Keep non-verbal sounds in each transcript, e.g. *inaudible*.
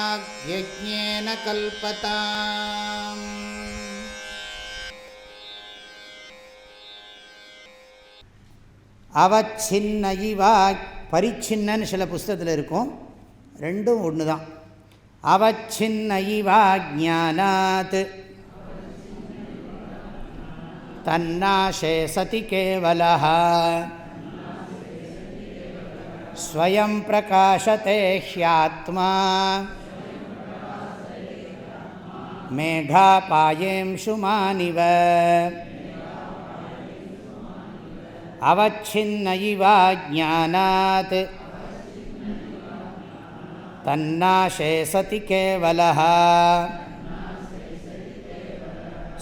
वाग्यज्ञेन कल्पताम् அவச்சின்ன இவா பரிச்சின்னன்னு சில புஸ்தகத்தில் இருக்கும் ரெண்டும் ஒன்று தான் அவச்சின்ன இவா ஜானாத் தன்னாசே சதி கேவலா ஸ்வயம் பிரகாசத்தை ஹியாத்மா மேகாபாயேம்ஷுமானிவ அவச்சின்ன இவா ஜானாத் தன்னாசே சதி கேவலா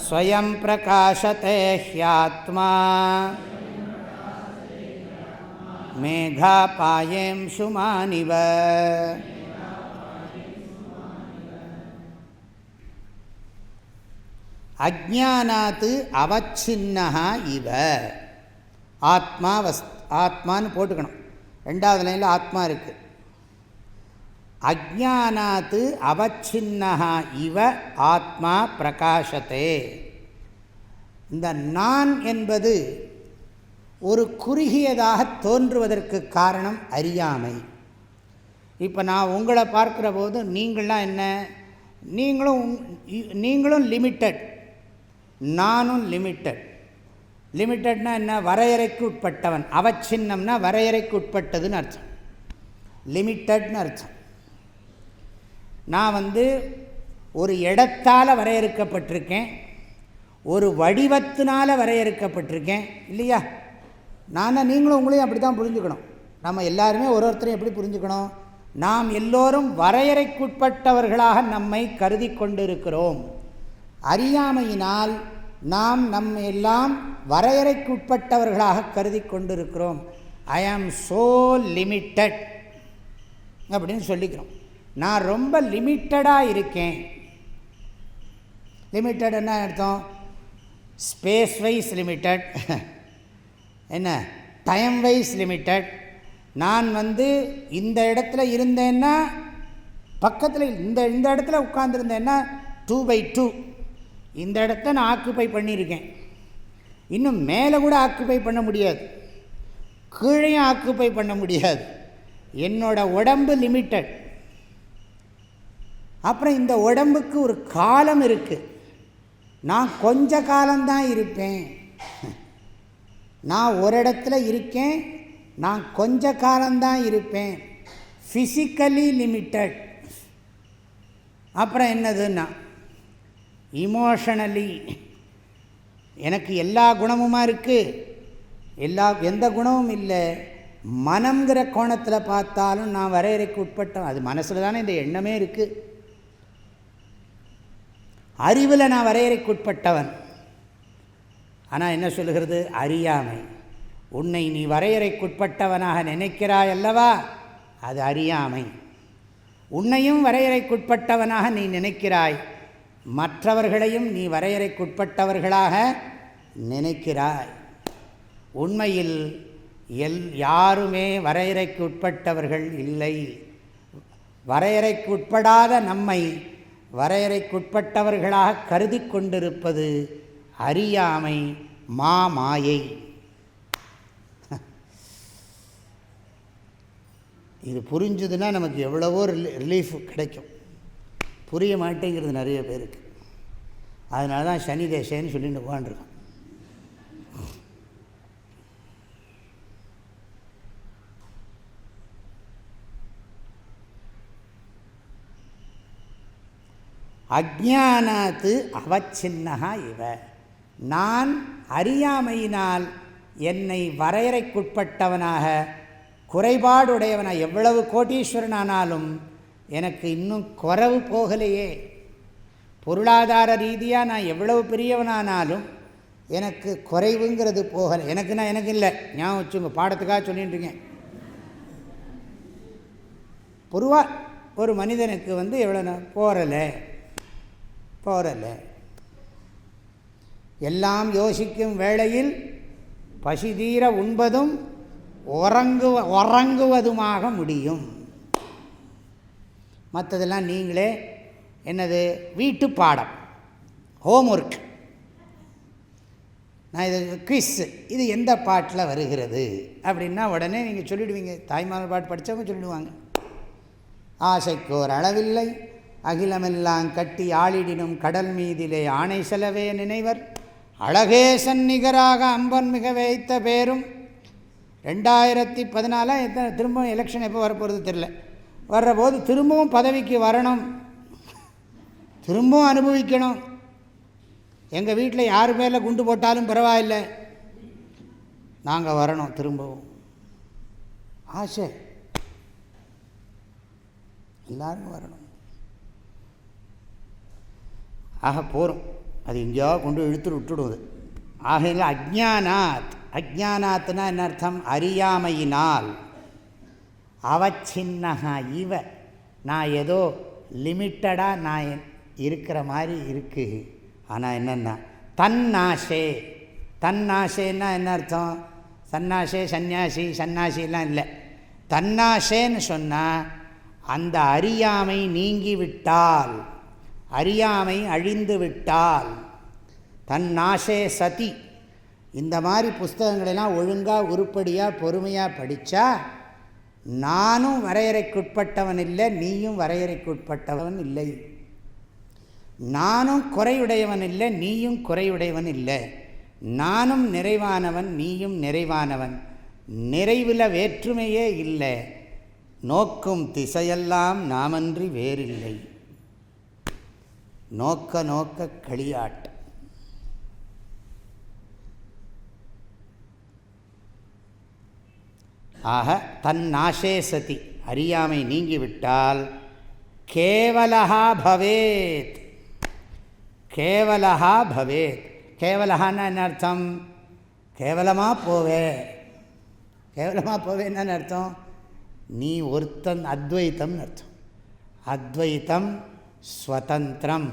ஸ்வயம் பிரகாசத்தை ஹியாத்மா மேகாபாயேம்ஷுமானிவ அஜானாத்து அவச்சின்னா இவ. ஆத்மா வஸ் ஆத்மான்னு போட்டுக்கணும். ரெண்டாவது லைனில் ஆத்மா இருக்குது அஜானாத்து அவச்சின்னா இவ ஆத்மா பிரகாசத்தே இந்த நான் என்பது ஒரு குறுகியதாக தோன்றுவதற்கு காரணம் அறியாமை. இப்போ நான் உங்களை பார்க்குற போது நீங்களாம் என்ன? நீங்களும் நீங்களும் லிமிட்டட் நானும் லிமிட்டட் லிமிட்டட்னா என்ன? வரையறைக்கு உட்பட்டவன். அவச்சின்னம்னா வரையறைக்கு உட்பட்டதுன்னு அர்த்தம். லிமிட்டட்னு அர்த்தம். நான் வந்து ஒரு இடத்தால் வரையறுக்கப்பட்டிருக்கேன். ஒரு வடிவத்தினால் வரையறுக்கப்பட்டிருக்கேன். இல்லையா? நான் நீங்களும் உங்களையும் அப்படி தான் புரிஞ்சுக்கணும். நம்ம எல்லாருமே ஒரு ஒருத்தரையும் எப்படி புரிஞ்சுக்கணும்? நாம் எல்லோரும் வரையறைக்குட்பட்டவர்களாக நம்மை கருதி கொண்டிருக்கிறோம். அறியாமையினால் நாம் நம் எல்லாம் வரையறைக்குட்பட்டவர்களாக கருதி கொண்டிருக்கிறோம். ஐ ஆம் ஸோ லிமிட்டட் அப்படின்னு சொல்லிக்கிறோம். நான் ரொம்ப லிமிட்டடாக இருக்கேன். லிமிட்டட் என்ன அர்த்தம்? ஸ்பேஸ் வைஸ் லிமிட்டட் என்ன? டைம் வைஸ் லிமிட்டட் நான் வந்து இந்த இடத்துல இருந்தேன்னா பக்கத்தில் இந்த இந்த இடத்துல உட்காந்துருந்தேன்னா டூ பை டூ இந்த இடத்த நான் ஆக்குப்பை பண்ணியிருக்கேன். இன்னும் மேலே கூட ஆக்குப்பை பண்ண முடியாது. கீழையும் ஆக்குப்பை பண்ண முடியாது. என்னோட உடம்பு லிமிட்டட் அப்புறம் இந்த உடம்புக்கு ஒரு காலம் இருக்குது நான் கொஞ்ச காலம்தான் இருப்பேன். நான் ஒரு இடத்துல இருக்கேன் நான் கொஞ்ச காலம்தான் இருப்பேன். ஃபிசிக்கலி லிமிட்டட் அப்புறம் என்னதுன்னா இமோஷனலி எனக்கு எல்லா குணமுமா இருக்குது எல்லா எந்த குணமும் இல்லை. மனம்ங்கிற கோணத்தில் பார்த்தாலும் நான் வரையறைக்கு உட்பட்டோம் அது மனசில் தானே இந்த எண்ணமே இருக்குது அறிவில் நான் வரையறைக்கு உட்பட்டவன். ஆனால் என்ன சொல்லுகிறது? அறியாமை. உன்னை நீ வரையறைக்குட்பட்டவனாக நினைக்கிறாய் அல்லவா அது அறியாமை. உன்னையும் வரையறைக்குட்பட்டவனாக நீ நினைக்கிறாய். மற்றவர்களையும் நீ வரையறைக்குட்பட்டவர்களாக நினைக்கிறாய். உண்மையில் எல் யாருமே வரையறைக்கு உட்பட்டவர்கள் இல்லை. வரையறைக்கு உட்படாத நம்மை வரையறைக்குட்பட்டவர்களாக கருதி கொண்டிருப்பது அறியாமை மா மாயை. இது புரிஞ்சுதுன்னா நமக்கு எவ்வளவோ ரிலீஃப் கிடைக்கும். புரிய மாட்டேங்கிறது நிறைய பேருக்கு. அதனால தான் சனி தேசேன்னு சொல்லிட்டு போகான்ருக்கோம் அஜானாத்து அவச்சின்னகா இவ. நான் அறியாமையினால் என்னை வரையறைக்குட்பட்டவனாக குறைபாடுடையவனாக எவ்வளவு கோட்டீஸ்வரனானாலும் எனக்கு இன்னும் குறவு போகலையே. பொருளாதார ரீதியாக நான் எவ்வளவு பெரியவனானாலும் எனக்கு குறைவுங்கிறது போகலை. எனக்கு நான் எனக்கு இல்லை. ஞாபகம் வச்சுங்க பாடத்துக்காக சொல்லிட்டுருக்கேன் பொதுவாக ஒரு மனிதனுக்கு வந்து எவ்வளோ போகிறல போகிறல எல்லாம் யோசிக்கும் வேளையில் பசிதீர உண்பதும் உறங்கு உறங்குவதுமாக முடியும். மற்றதெல்லாம் நீங்களே என்னது? வீட்டு பாடம் ஹோம் ஒர்க் நான் இது குவிஸ் இது எந்த பாட்டில் வருகிறது? அப்படின்னா உடனே நீங்கள் சொல்லிவிடுவீங்க தாய்மார் பாட்டு படித்தவங்க சொல்லிடுவாங்க. ஆசைக்கு ஒரு அளவில்லை அகிலமெல்லாம் கட்டி ஆளிடினும் கடல் மீதிலே ஆணை செலவே நினைவர். அழகேசன் நிகராக அம்பன் மிக வைத்த பேரும் ரெண்டாயிரத்தி பதினாலாம் எத்தனை திரும்பவும் எலெக்ஷன் எப்போ வரப்போகிறது தெரில வர்ற போது திரும்பவும் பதவிக்கு வரணும். திரும்பவும் அனுபவிக்கணும். எங்கள் வீட்டில் யார் மேலே குண்டு போட்டாலும் பரவாயில்லை. நாங்கள் வரணும் திரும்பவும். ஆசை. எல்லோரும் வரணும். ஆக போகிறோம் அது எங்கேயாவது கொண்டு இழுத்து விட்டுடுவது. ஆகையில் அஜானாத் அஜானாத்னா என்ன அர்த்தம்? அறியாமையினால். அவச்சின்னகா இவ. நான் ஏதோ லிமிட்டடாக நான் இருக்கிற மாதிரி இருக்குது ஆனால் என்னென்னா தன்னாசே. தன்னாசேன்னா என்ன அர்த்தம்? சன்னாசே சந்நியாசி சன்னாசிலாம் இல்லை. தன்னாசேன்னு சொன்னால் அந்த அறியாமை நீங்கிவிட்டால் அறியாமை அழிந்து விட்டால் தன் தன்னாசே சதி. இந்த மாதிரி புஸ்தகங்களெல்லாம் ஒழுங்காக உருப்படியாக பொறுமையாக படித்தா நானும் வரையறைக்குட்பட்டவன் இல்லை நீயும் வரையறைக்குட்பட்டவன் இல்லை நானும் குறையுடையவன் இல்லை நீயும் குறையுடையவன் இல்லை நானும் நிறைவானவன் நீயும் நிறைவானவன். நிறைவில் வேற்றுமையே இல்லை. நோக்கும் திசையெல்லாம் நாமன்றி வேறில்லை. நோக்க நோக்க களியாட்டு. ஆக தன் நாசே சதி அறியாமை நீங்கிவிட்டால் கேவலகா பவேத். கேவலகா பவேத். கேவலஹான்னா என்ன அர்த்தம்? கேவலமாக போவே. கேவலமாக போவேன்னு அர்த்தம்? நீ ஒருத்தன் அத்வைத்தம்னு அர்த்தம். அத்வைத்தம் ஸ்வதந்திரம்.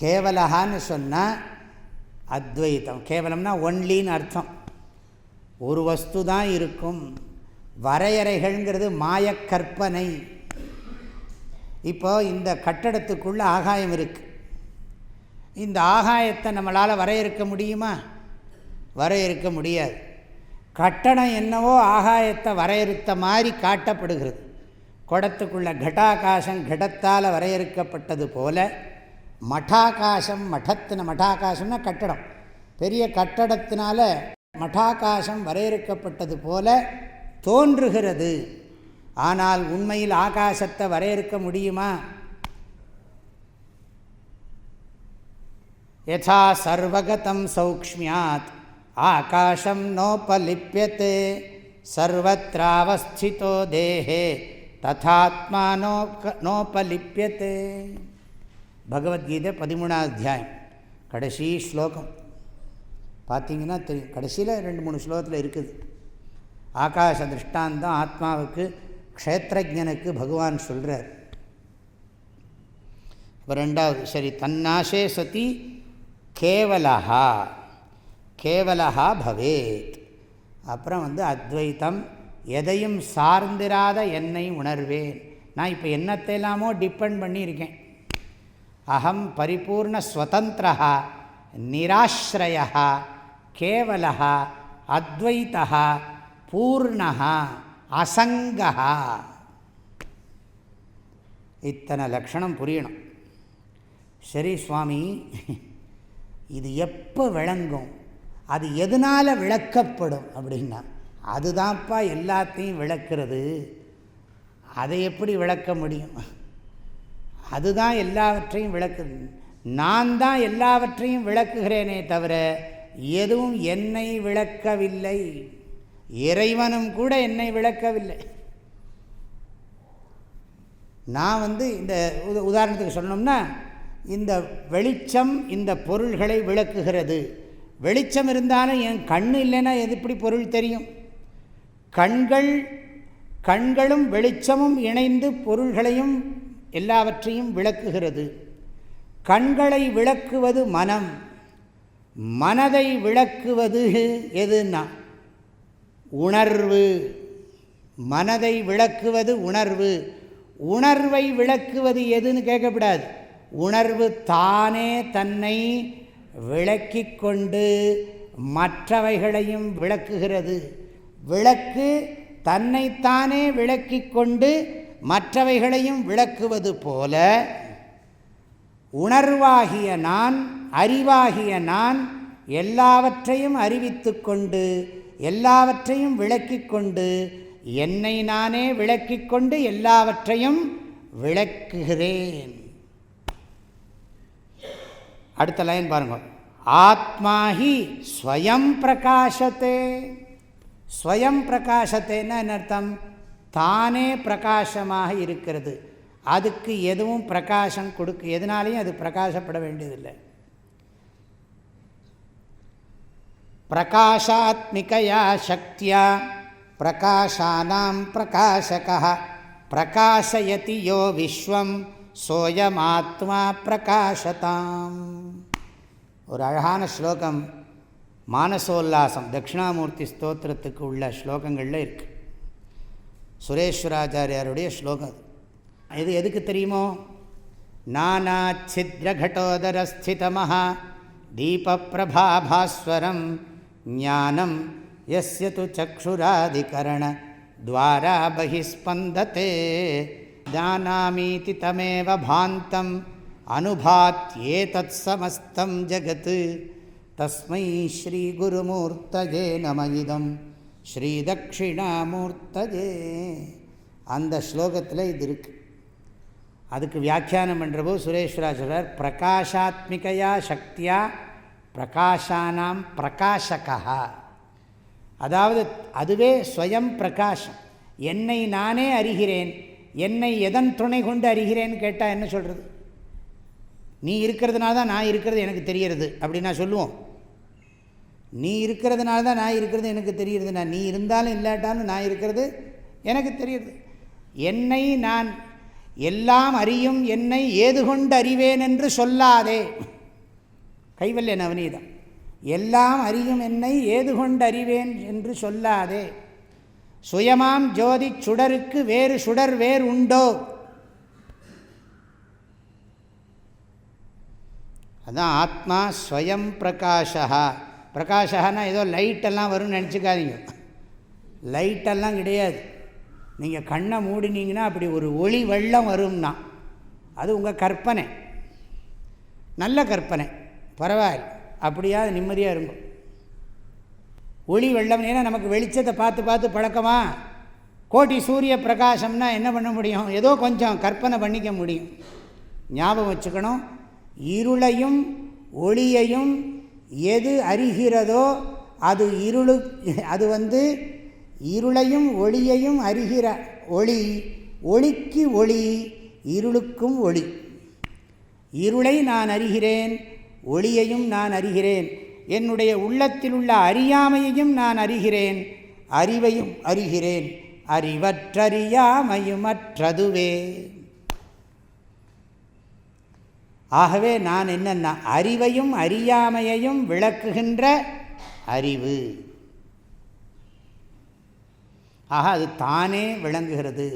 கேவலஹான்னு சொன்னால் அத்வைத்தம். கேவலம்னா ஒன்லின்னு அர்த்தம். ஒரு வஸ்து தான் இருக்கும். வரையறைகள்ங்கிறது மாயக்கற்பனை. இப்போ இந்த கட்டடத்துக்குள்ளே ஆகாயம் இருக்குது இந்த ஆகாயத்தை நம்மளால் வரையறுக்க முடியுமா? வரையறுக்க முடியாது. கட்டணம் என்னவோ ஆகாயத்தை வரையறுத்த மாதிரி காட்டப்படுகிறது. குடத்துக்குள்ள கட்டாகாசம் கடத்தால் வரையறுக்கப்பட்டது போல மட்டாகாசம் மட்டத்தின மட்டாகாசம்னா கட்டடம். பெரிய கட்டடத்தினால மட்டாகாசம் வரையறுக்கப்பட்டது போல தோன்றுகிறது. ஆனால் உண்மையில் ஆகாசத்தை வரையறுக்க முடியுமா? யதா சர்வகதம் சௌக்மியாத் ஆகாஷம் நோபலிப்பியத்தே சர்வத்திராவஸ்திதோ தேஹே. ததாத்மா நோக்க நோபலிப்பியத்தே பகவத்கீதை பதிமூணாவது அத்தியாயம் கடைசி ஸ்லோகம் பார்த்தீங்கன்னா தெரியும் கடைசியில் ரெண்டு மூணு ஸ்லோகத்தில் இருக்குது. ஆகாச திருஷ்டாந்தம் ஆத்மாவுக்கு க்ஷேத்திரஜனுக்கு பகவான் சொல்கிறார் இப்போ ரெண்டாவது சரி தன்னாசே சதி கேவலஹா கேவலஹா பவேத் அப்புறம் வந்து அத்வைத்தம் எதையும் சார்ந்திராத என்னை உணர்வேன். நான் இப்போ என்னத்தையெல்லாமோ டிபெண்ட் பண்ணியிருக்கேன். அகம் பரிபூர்ண ஸ்வதந்திரா நிராஸ்ரயா கேவலா அத்வைத்தா பூர்ணா அசங்கா இத்தனை லக்ஷணம் புரியணும். சரி சுவாமி இது எப்போ விளங்கும்? அது எதனால் விளக்கப்படும் அப்படின்னா அதுதான்ப்பா எல்லாத்தையும் விளக்கிறது. அதை எப்படி விளக்க முடியும்? அதுதான் எல்லாவற்றையும் விளக்கு நான் தான் எல்லாவற்றையும் விளக்குகிறேனே தவிர எதுவும் என்னை விளக்கவில்லை. இறைவனும் கூட என்னை விளக்கவில்லை. நான் வந்து இந்த உதாரணத்துக்கு சொன்னோம்னா இந்த வெளிச்சம் இந்த பொருள்களை விளக்குகிறது. வெளிச்சம் இருந்தாலும் என் கண் இல்லைன்னா எது எப்படி பொருள் தெரியும்? கண்கள் கண்களும் வெளிச்சமும் இணைந்து பொருள்களையும் எல்லாவற்றையும் விளக்குகிறது. கண்களை விளக்குவது மனம் மனதை விளக்குவது எதுன்னா? உணர்வு. மனதை விளக்குவது உணர்வு. உணர்வை விளக்குவது எதுன்னு கேட்கக்கூடாது உணர்வு தானே தன்னை விளக்கி கொண்டு மற்றவைகளையும் விளக்குகிறது. விளக்கு தன்னைத்தானே விளக்கி கொண்டு மற்றவைகளையும் விளக்குவது போல உணர்வாகிய நான் அறிவாகிய நான் எல்லாவற்றையும் அறிவித்து கொண்டு எல்லாவற்றையும் விளக்கி கொண்டு என்னை நானே விளக்கி கொண்டு எல்லாவற்றையும் விளக்குகிறேன். அடுத்த லைன் பாருங்க. ஆத்மாஹி ஸ்வயம் பிரகாசத்தே ஸ்வயம் பிரகாசத்தைன்னா என்ன அர்த்தம்? தானே பிரகாசமாக இருக்கிறது. அதுக்கு எதுவும் பிரகாசம் கொடுக்க எதனாலையும் அது பிரகாசப்பட வேண்டியதில்லை. பிரகாஷாத்மிகையா சக்தியா பிரகாஷானாம் பிரகாசக பிரகாசயதி யோ விஸ்வம் சோயமாத்மா பிரகாசதாம் ஒரு அழகான ஸ்லோகம். மானசோல்லாசம் தட்சிணாமூர்த்தி ஸ்தோத்திரத்துக்கு உள்ள ஸ்லோகங்களில் இருக்குது சுரேஸ்வராச்சாரியாருடைய ஸ்லோகம் இது எதுக்கு தெரியுமோ? நானா சித்ரகட்டோதரஸ்திதமாக தீபப்பிரபாபாஸ்வரம் ஞானம் எஸ்ய து சக்ஷுராதிகரண துவாரா பகிஸ்பந்ததே தானாமீதி தமேவ பாந்தம் அனுபாத்யே தத் சமஸ்தம் ஜகத்து तस्मै श्रीगुरुमूर्तये नम इदं ஸ்ரீதக்ஷிணாமூர்த்தஜே அந்த ஸ்லோகத்தில் இது இருக்குது அதுக்கு வியாக்கியானம் பண்ணுறபோ சுரேஸ்வரா சொல்கிறார் பிரகாஷாத்மிகையா சக்தியா பிரகாஷானாம் பிரகாஷகா அதாவது அதுவே ஸ்வயம் பிரகாஷம் என்னை நானே அறிகிறேன் என்னை எதன் துணை கொண்டு அறிகிறேன்னு கேட்டால் என்ன சொல்கிறது நீ இருக்கிறதுனால தான் நான் இருக்கிறது எனக்கு தெரிகிறது அப்படின்னா சொல்லுவோம் நீ இருக்கிறதுனால தான் நான் இருக்கிறது எனக்கு தெரியுது நான் நீ இருந்தாலும் இல்லாட்டாலும் நான் இருக்கிறது எனக்கு தெரியுது என்னை நான் எல்லாம் அறியும் என்னை ஏது கொண்டு அறிவேன் என்று சொல்லாதே. கைவல்ய நவநீதம் எல்லாம் அறியும் என்னை ஏது கொண்டு அறிவேன் என்று சொல்லாதே. சுயமாம் ஜோதி சுடருக்கு வேறு சுடர் வேறு உண்டோ? அதுதான் ஆத்மா ஸ்வயம் பிரகாஷா பிரகாஷானா ஏதோ லைட்டெல்லாம் வரும்னு நினச்சிக்காதீங்க. லைட்டெல்லாம் கிடையாது. நீங்கள் கண்ணை மூடினீங்கன்னா அப்படி ஒரு ஒளி வெள்ளம் வரும்னா அது உங்கள் கற்பனை. நல்ல கற்பனை. பரவாயில்ல. அப்படியா நிம்மதியாக இருக்கும் ஒளி வெள்ளம் ஏன்னா நமக்கு வெளிச்சத்தை பார்த்து பார்த்து பழக்கமா? கோட்டி சூரிய பிரகாசம்னா என்ன பண்ண முடியும்? ஏதோ கொஞ்சம் கற்பனை பண்ணிக்க முடியும். ஞாபகம் வச்சுக்கணும். இருளையும் ஒளியையும் எது அறிகிறதோ அது இருளு அது வந்து இருளையும் ஒளியையும் அறிகிற ஒளி ஒளிக்கு ஒளி இருளுக்கும் ஒளி. இருளை நான் அறிகிறேன் ஒளியையும் நான் அறிகிறேன். என்னுடைய உள்ளத்தில் உள்ள அறியாமையையும் நான் அறிகிறேன் அறிவையும் அறிகிறேன். அறிவற்றறியாமையுமற்றதுவே. ஆகவே நான் என்னென்ன அறிவையும் அறியாமையையும் விளக்குகின்ற அறிவு. ஆக அது தானே விளங்குகிறது.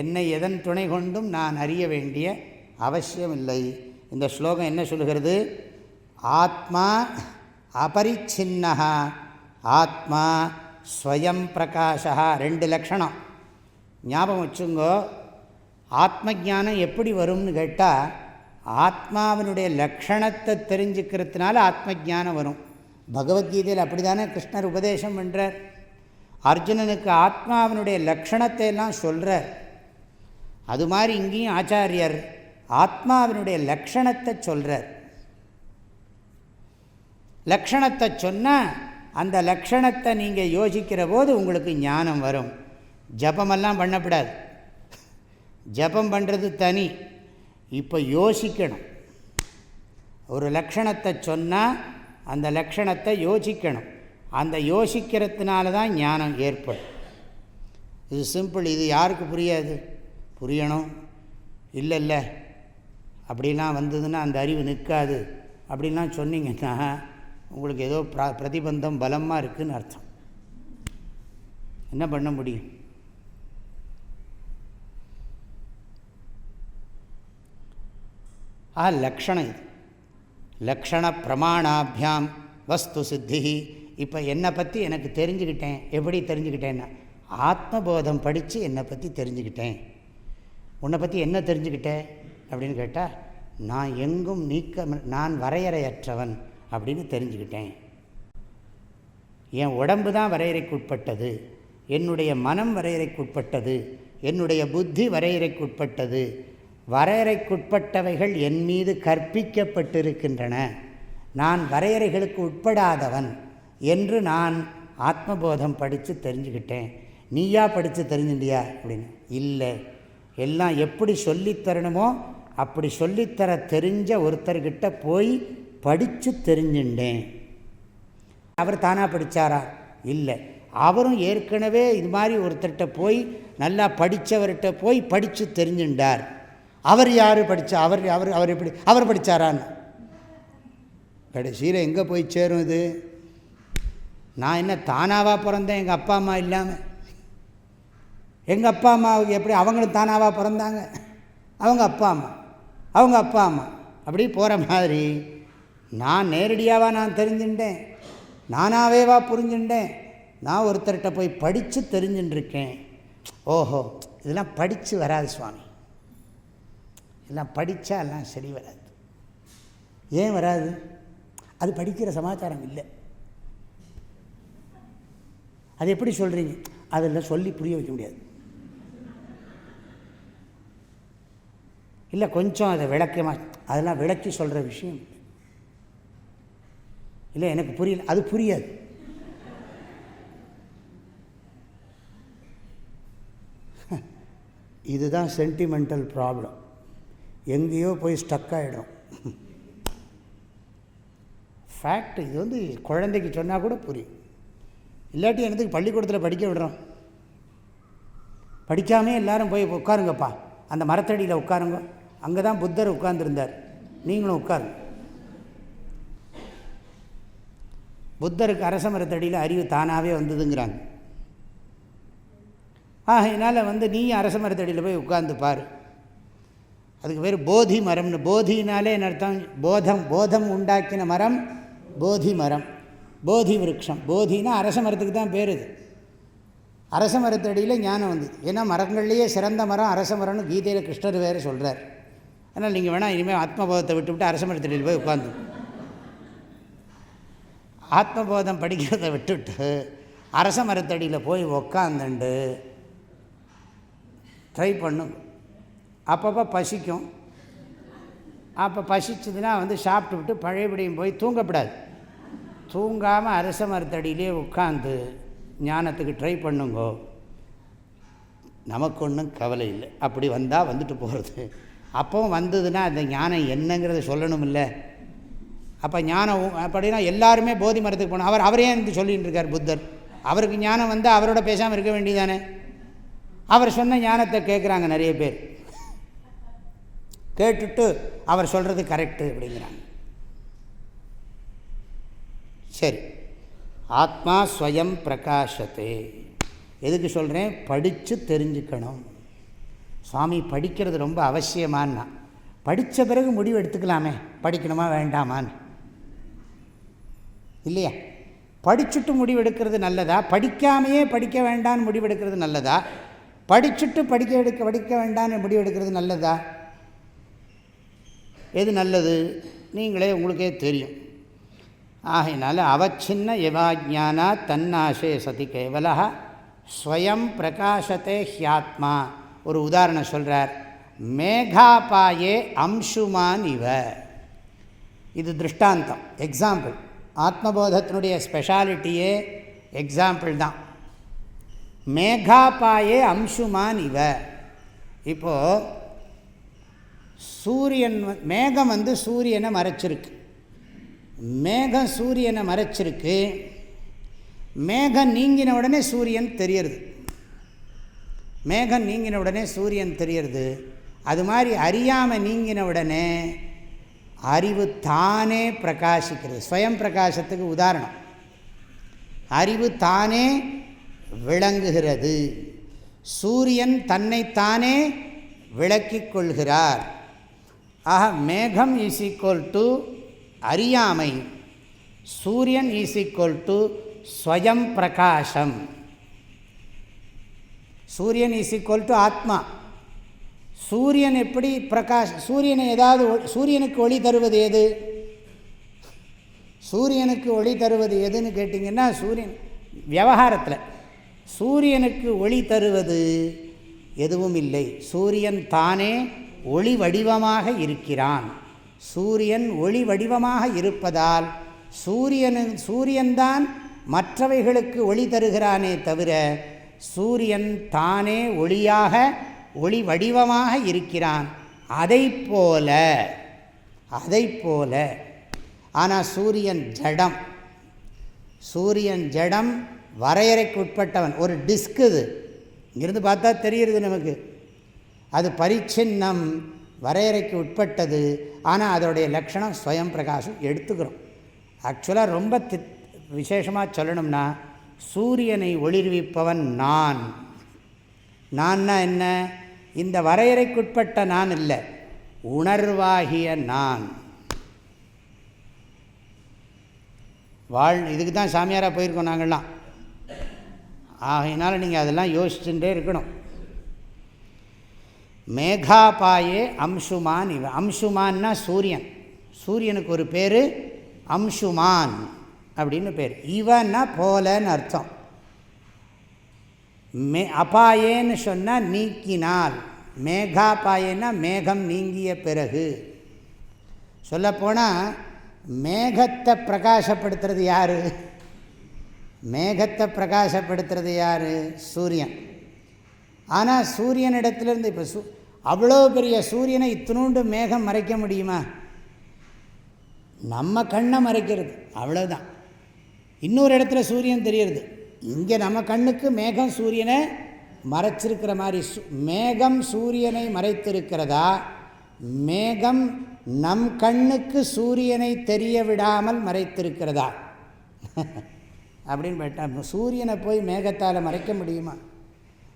என்னை எதன் துணை கொண்டும் நான் அறிய வேண்டிய அவசியமில்லை. இந்த ஸ்லோகம் என்ன சொல்கிறது ஆத்மா அபரிச்சின்னா ஆத்மா ஸ்வயம் பிரகாஷா ரெண்டு லக்ஷணம் ஞாபகம் வச்சுங்கோ. ஆத்ம ஜானம் எப்படி வரும்னு கேட்டால் ஆத்மாவினுடைய லக்ஷணத்தை தெரிஞ்சுக்கிறதுனால ஆத்ம ஜானம் வரும். பகவத்கீதையில் அப்படி தானே கிருஷ்ணர் உபதேசம் பண்ணுறார் அர்ஜுனனுக்கு ஆத்மாவினுடைய லக்ஷணத்தை எல்லாம் சொல்கிறார் அது மாதிரி இங்கேயும் ஆச்சாரியர் ஆத்மாவினுடைய லக்ஷணத்தை சொல்கிறார் லக்ஷணத்தை சொன்னால் அந்த லக்ஷணத்தை நீங்கள் யோசிக்கிற போது உங்களுக்கு ஞானம் வரும். ஜபமெல்லாம் பண்ணக்கூடாது ஜபம் பண்ணுறது தனி. இப்போ யோசிக்கணும். ஒரு லக்ஷணத்தை சொன்னால் அந்த லக்ஷணத்தை யோசிக்கணும். அந்த யோசிக்கிறதுனால தான் ஞானம் ஏற்படும். இது சிம்பிள் இது யாருக்கு புரியாது? புரியணும். இல்லை இல்லை அப்படிலாம் வந்ததுன்னா அந்த அறிவு நிற்காது. அப்படின்லாம் சொன்னீங்கன்னா உங்களுக்கு ஏதோ பிரதிபந்தம் பலமாக இருக்குதுன்னு அர்த்தம். என்ன பண்ண முடியும்? ஆ லக்ஷணம் இது லக்ஷண பிரமாணாபியாம் வஸ்து சித்தி இப்போ என்னை பற்றி எனக்கு தெரிஞ்சுக்கிட்டேன் எப்படி தெரிஞ்சுக்கிட்டேன்னா ஆத்மபோதம் படித்து என்னை பற்றி தெரிஞ்சுக்கிட்டேன் உன்னை பற்றி என்ன தெரிஞ்சுக்கிட்டேன் அப்படின்னு கேட்டால் நான் எங்கும் நீக்க நான் வரையறையற்றவன் அப்படின்னு தெரிஞ்சுக்கிட்டேன் என் உடம்பு தான் வரையறைக்குட்பட்டது என்னுடைய மனம் வரையறைக்குட்பட்டது என்னுடைய புத்தி வரையறைக்குட்பட்டது வரையறைக்குட்பட்டவைகள் என் மீது கற்பிக்கப்பட்டிருக்கின்றன. நான் வரையறைகளுக்கு உட்படாதவன் என்று நான் ஆத்மபோதம் படித்து தெரிஞ்சுக்கிட்டேன் நீயா படித்து தெரிஞ்சுட்டியா அப்படின்னு. இல்லை. எல்லாம் எப்படி சொல்லித்தரணுமோ அப்படி சொல்லித்தர தெரிஞ்ச ஒருத்தர்கிட்ட போய் படித்து தெரிஞ்சுட்டேன். அவர் தானாக படித்தாரா இல்லை. அவரும் ஏற்கனவே இது மாதிரி ஒருத்தர்கிட்ட போய் நல்லா படித்தவர்கிட்ட போய் படித்து தெரிஞ்சுட்டார். அவர் யார் படித்தா அவர் அவர் அவர் எப்படி அவர் படித்தாரான்னு கடைசியில் எங்கே போய் சேரும் இது? நான் என்ன தானாவாக பிறந்தேன் எங்கள் அப்பா அம்மா இல்லாமல் எங்கள் அப்பா அம்மாவுக்கு எப்படி அவங்களும் தானாவாக பிறந்தாங்க? அவங்க அப்பா அம்மா அவங்க அப்பா அம்மா. அப்படி போகிற மாதிரி நான் நேரடியாகவா நான் தெரிஞ்சுட்டேன் நானாவேவா புரிஞ்சுட்டேன் நான் ஒருத்தர்கிட்ட போய் படித்து தெரிஞ்சுட்டுருக்கேன் ஓஹோ இதெல்லாம் படித்து வராது சுவாமி. எல்லாம் படித்தா எல்லாம் சரி வராது. ஏன் வராது? அது படிக்கிற சமாச்சாரம் இல்லை. அது எப்படி சொல்கிறீங்க அதில் சொல்லி புரிய வைக்க முடியாது. இல்லை கொஞ்சம் அதை விளக்கமாக அதெல்லாம் விளக்கி சொல்கிற விஷயம் இல்லை. எனக்கு புரியல. அது புரியாது. இதுதான் சென்டிமெண்டல் ப்ராப்ளம் எங்கேயோ போய் ஸ்டக் ஆகிடும் ஃபேக்ட் இது வந்து குழந்தைக்கு சொன்னால் கூட புரியும். இல்லாட்டி எனக்கு பள்ளிக்கூடத்தில் படிக்க விடுறோம்? படிக்காமே எல்லோரும் போய் உட்காருங்கப்பா. அந்த மரத்தடியில் உட்காருங்க. அங்கே தான் புத்தர் உட்கார்ந்துருந்தார். நீங்களும் உட்காருங்க. புத்தருக்கு அரச மரத்தடியில் அறிவு தானாகவே வந்ததுங்கிறாங்க. ஆகையினால் வந்து நீ அரச மரத்தடியில் போய் உட்கார்ந்து பாரு. அதுக்கு பேர் போதி மரம்னு. போதினாலே என்ன அர்த்தம்? போதம் போதம் உண்டாக்கின மரம் போதி மரம். போதி விரக்ஷம் போதினா அரச மரத்துக்கு தான் பேர் இது அரச மரத்தடியில் ஞானம் வந்தது. ஏன்னா மரங்கள்லேயே சிறந்த மரம் அரச மரம்னு கீதையில் கிருஷ்ணர் வேறு சொல்கிறார் அதனால் நீங்கள் வேணால் இனிமேல் ஆத்மபோதத்தை விட்டுவிட்டு அரச மரத்தடியில் போய் உட்காந்து ஆத்மபோதம் படிக்கிறத விட்டுவிட்டு அரச மரத்தடியில் போய் உக்காந்துண்டு ட்ரை பண்ணும் அப்பப்போ பசிக்கும். அப்போ பசிச்சதுன்னா வந்து சாப்பிட்டு விட்டு பழையபடியும் போய் தூங்கப்படாது. தூங்காமல் அரச மரத்தடியிலே உட்காந்து ஞானத்துக்கு ட்ரை பண்ணுங்கோ. நமக்கு ஒன்றும் கவலை இல்லை. அப்படி வந்தால் வந்துட்டு போகிறது அப்போவும் வந்ததுன்னா அந்த ஞானம் என்னங்கிறத சொல்லணும் இல்லை அப்போ ஞானம் அப்படின்னா எல்லாருமே போதி மரத்துக்கு போகணும். அவர் அவரே இருந்து சொல்லிகிட்டு இருக்கார் புத்தர்? அவருக்கு ஞானம் வந்து அவரோட பேசாமல் இருக்க வேண்டியதானே அவர் சொன்ன ஞானத்தை கேட்குறாங்க நிறைய பேர். கேட்டுட்டு அவர் சொல்கிறது கரெக்டு அப்படிங்கிறாங்க. சரி. ஆத்மா ஸ்வயம் பிரகாஷத்தே. எதுக்கு சொல்கிறேன் படித்து தெரிஞ்சுக்கணும். சுவாமி படிக்கிறது ரொம்ப அவசியமானா படித்த பிறகு முடிவு எடுத்துக்கலாமே. படிக்கணுமா வேண்டாமான்னு. இல்லையா? படிச்சுட்டு முடிவெடுக்கிறது நல்லதா? படிக்காமையே படிக்க வேண்டான்னு முடிவெடுக்கிறது நல்லதா? படிச்சுட்டு படிக்க எடுக்க படிக்க வேண்டான்னு முடிவெடுக்கிறது நல்லதா? எது நல்லது? நீங்களே உங்களுக்கே தெரியும். ஆகையினால அவச்சின்ன யவாஜானா தன்னாசே சதி கேவலா ஸ்வயம் பிரகாசத்தே ஹியாத்மா. ஒரு உதாரணம் சொல்கிறார் மேகாபாயே அம்சுமான் இவ. இது திருஷ்டாந்தம். எக்ஸாம்பிள் ஆத்மபோதத்தினுடைய ஸ்பெஷாலிட்டியே எக்ஸாம்பிள் தான். மேகாபாயே அம்சுமான் இவ. இப்போது சூரியன் மேகம் வந்து சூரியனை மறைச்சிருக்கு. மேகம் சூரியனை மறைச்சிருக்கு. மேகம் நீங்கின உடனே சூரியன் தெரியறது. மேகம் நீங்கின உடனே சூரியன் தெரியறது. அது மாதிரி அறியாமல் நீங்கின உடனே அறிவு தானே பிரகாசிக்கிறது. ஸ்வயம் பிரகாசத்துக்கு உதாரணம். அறிவு தானே விளங்குகிறது. சூரியன் தன்னைத்தானே விளக்கிக் கொள்கிறார். ஆக மேகம் இஸ் ஈக்குவல் டு அறியாமை. சூரியன் இஸ் ஈக்குவல் டு ஸ்வயம் பிரகாசம் சூரியன் இஸ் ஈக்குவல் டு ஆத்மா. சூரியன் எப்படி பிரகாஷ் சூரியனை ஏதாவது சூரியனுக்கு ஒளி தருவது எது சூரியனுக்கு ஒளி தருவது எதுன்னு கேட்டிங்கன்னா சூரியன் விவகாரத்தில் சூரியனுக்கு ஒளி தருவது எதுவும் இல்லை. சூரியன் தானே ஒளி வடிவமாக இருக்கிறான். சூரியன் ஒளி வடிவமாக இருப்பதால் சூரியனு சூரியன்தான் மற்றவைகளுக்கு ஒளி தருகிறானே தவிர சூரியன் தானே ஒளியாக ஒளி வடிவமாக இருக்கிறான். அதை போல அதை போல. ஆனால் சூரியன் ஜடம். சூரியன் ஜடம் வரையறைக்கு உட்பட்டவன் ஒரு டிஸ்க் இது. இங்கிருந்து பார்த்தா தெரிகிறது நமக்கு. அது பரிச்சின்னம் வரையறைக்கு உட்பட்டது. ஆனால் அதோடைய லக்ஷணம் ஸ்வயம் பிரகாசம் எடுத்துக்கிறோம். ஆக்சுவலாக ரொம்ப தி விசேஷமாக சொல்லணும்னா சூரியனை ஒளிர்விப்பவன் நான். நான்னா என்ன? இந்த வரையறைக்குட்பட்ட நான் இல்லை. உணர்வாகிய நான். வாழ் இதுக்கு தான் சாமியாராக போயிருக்கோம் நாங்கள்லாம். ஆகையினால நீங்கள் அதெல்லாம் யோசிச்சுட்டே இருக்கணும். மேகாபாயே அம்சுமான் இவ அம்சுமான்னா சூரியன். சூரியனுக்கு ஒரு பேர் அம்சுமான் அப்படின்னு பேர். இவன்னா போலன்னு அர்த்தம். மே அபாயேன்னு சொன்னால் நீக்கினால். மேகாபாயேன்னா மேகம் நீங்கிய பிறகு. சொல்லப்போனால் மேகத்தை பிரகாசப்படுத்துறது யார்? மேகத்தை பிரகாசப்படுத்துறது யார்? சூரியன். ஆனால் சூரியனிடத்துலேருந்து இப்போ சூ அவ்வளோ பெரிய சூரியனை இத்தினூண்டு மேகம் மறைக்க முடியுமா? நம்ம கண்ணை மறைக்கிறது அவ்வளோதான் இன்னொரு இடத்துல சூரியன் தெரியுறது இங்கே நம்ம கண்ணுக்கு மேகம் சூரியனை மறைச்சிருக்கிற மாதிரி மேகம் சூரியனை மறைத்திருக்கிறதா? மேகம் நம் கண்ணுக்கு சூரியனை தெரிய விடாமல் மறைத்திருக்கிறதா? *laughs* அப்படின்னு கேட்டால் சூரியனை போய் மேகத்தால் மறைக்க முடியுமா?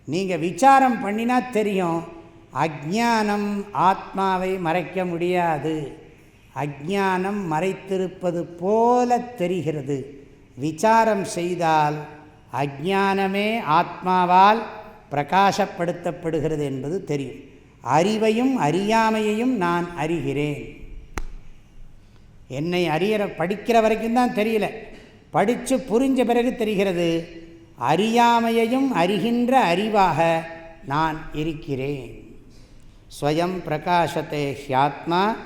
நீங்கள் விசாரம் பண்ணினா தெரியும். அஜானம் ஆத்மாவை மறைக்க முடியாது. அஜானம் மறைத்திருப்பது போல தெரிகிறது. விசாரம் செய்தால் அஜானமே ஆத்மாவால் பிரகாசப்படுத்தப்படுகிறது என்பது தெரியும். அறிவையும் அறியாமையையும் நான் அறிகிறேன். என்னை அறிகிற படிக்கிற வரைக்கும் தான் தெரியல. படித்து புரிஞ்ச பிறகு தெரிகிறது. அறியாமையையும் அறிகின்ற அறிவாக நான் இருக்கிறேன். ஸ்வயம் பிரகாசத்தை ஹியாத்மா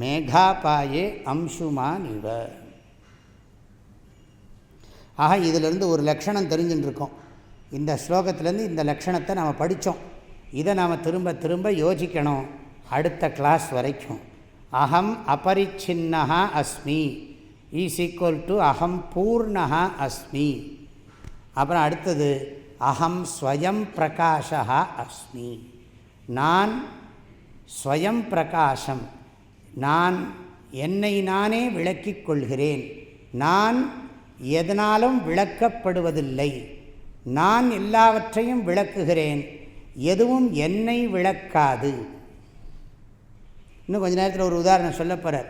மேகாபாயே அம்சுமான் இவ. ஆக இதிலிருந்து ஒரு லக்ஷணம் தெரிஞ்சுட்டுருக்கோம் இந்த ஸ்லோகத்திலேருந்து இந்த லக்ஷணத்தை நாம் படித்தோம் இதை நாம் திரும்ப திரும்ப யோசிக்கணும் அடுத்த கிளாஸ் வரைக்கும். அகம் அபரிச்சின்னா அஸ்மி. ஈஸ் ஈக்குவல் டு அகம் பூர்ணா அஸ்மி. அப்புறம் அடுத்தது அகம் ஸ்வயம் பிரகாஷா அஸ்மி. நான் ஸ்வயம் பிரகாசம். நான் என்னை நானே விளக்கிக் கொள்கிறேன். நான் எதனாலும் விளக்கப்படுவதில்லை. நான் எல்லாவற்றையும் விளக்குகிறேன். எதுவும் என்னை விளக்காது. இன்னும் கொஞ்ச நேரத்தில் ஒரு உதாரணம் சொல்லப்போகிறார்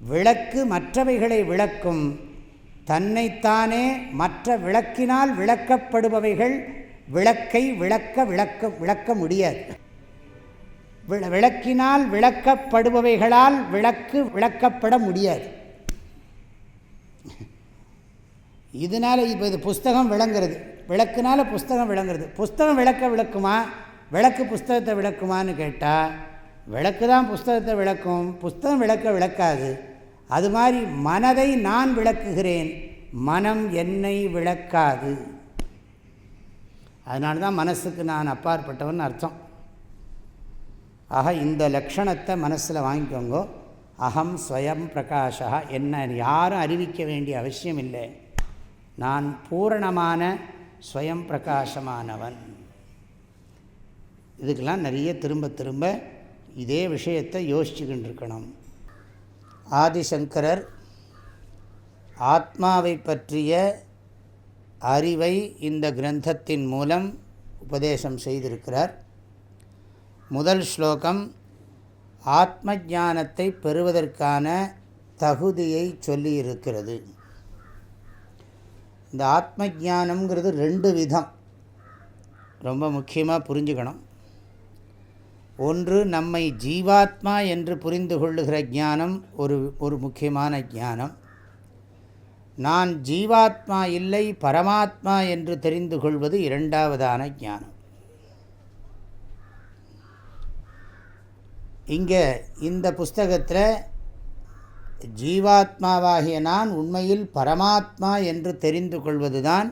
விளக்கு மற்றவைகளை விளக்கும். தன்னைத்தானே மற்ற விளக்கினால் விளக்கப்படுபவைகள் விளக்கை விளக்க விளக்க விளக்க முடியாது. விளக்கினால் விளக்கப்படுபவைகளால் விளக்கு விளக்கப்பட முடியாது. இதனால் இப்போ இது புஸ்தகம் விளங்குறது. விளக்குனால புஸ்தகம் விளங்குறது. புஸ்தகம் விளக்க விளக்குமா? விளக்கு புஸ்தகத்தை விளக்குமான்னு கேட்டால் விளக்கு தான் புஸ்தகத்தை விளக்கும். புஸ்தகம் விளக்க விளக்காது. அது மாதிரி மனதை நான் விளக்குகிறேன். மனம் என்னை விளக்காது. அதனால தான் மனசுக்கு நான் அப்பாற்பட்டவன் அர்த்தம். ஆக இந்த லக்ஷணத்தை மனசில் வாங்கிக்கோங்க. அகம் ஸ்வயம் பிரகாஷா என்ன யாரும் அறிவிக்க வேண்டிய அவசியம் இல்லை. நான் பூரணமான ஸ்வயம் பிரகாசமானவன் இதுக்கெல்லாம் நிறைய திரும்ப திரும்ப இதே விஷயத்தை யோசிச்சுக்கிட்டு இருக்கணும் ஆதிசங்கரர் ஆத்மாவை பற்றிய அறிவை இந்த கிரந்தத்தின் மூலம் உபதேசம் செய்திருக்கிறார். முதல் ஸ்லோகம் ஆத்ம ஞானத்தை பெறுவதற்கான தகுதியை சொல்லி இருக்கிறது இந்த ஆத்ம ஜானம்ங்கிறது ரெண்டு விதம். ரொம்ப முக்கியமாக புரிஞ்சுக்கணும். ஒன்று நம்மை ஜீவாத்மா என்று புரிந்து கொள்ளுகிற ஞானம் ஒரு ஒரு முக்கியமான ஞானம். நான் ஜீவாத்மா இல்லை பரமாத்மா என்று தெரிந்து கொள்வது இரண்டாவதான ஞானம். இங்கே இந்த புஸ்தகத்தில் ஜீவாத்மாவாகிய நான் உண்மையில் பரமாத்மா என்று தெரிந்து கொள்வது தான்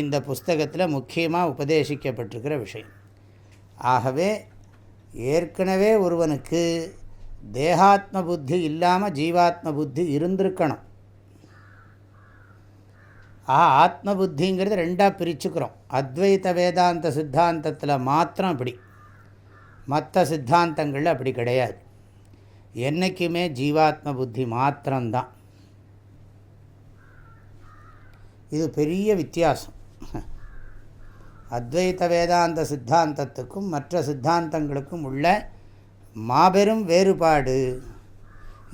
இந்த புஸ்தகத்தில் முக்கியமாக உபதேசிக்கப்பட்டிருக்கிற விஷயம். ஆகவே ஏற்கனவே ஒருவனுக்கு தேகாத்ம புத்தி இல்லாமல் ஜீவாத்ம புத்தி இருந்திருக்கணும். ஆ ஆத்ம புத்திங்கிறது ரெண்டாக பிரிச்சுக்கிறோம். அத்வைத வேதாந்த சித்தாந்தத்தில் மாத்திரம் அப்படி. மற்ற சித்தாந்தங்கள் அப்படி கிடையாது. என்றைக்குமே ஜீவாத்ம புத்தி மாத்திரம்தான். இது பெரிய வித்தியாசம். அத்வைத வேதாந்த சித்தாந்தத்துக்கும் மற்ற சித்தாந்தங்களுக்கும் உள்ள மாபெரும் வேறுபாடு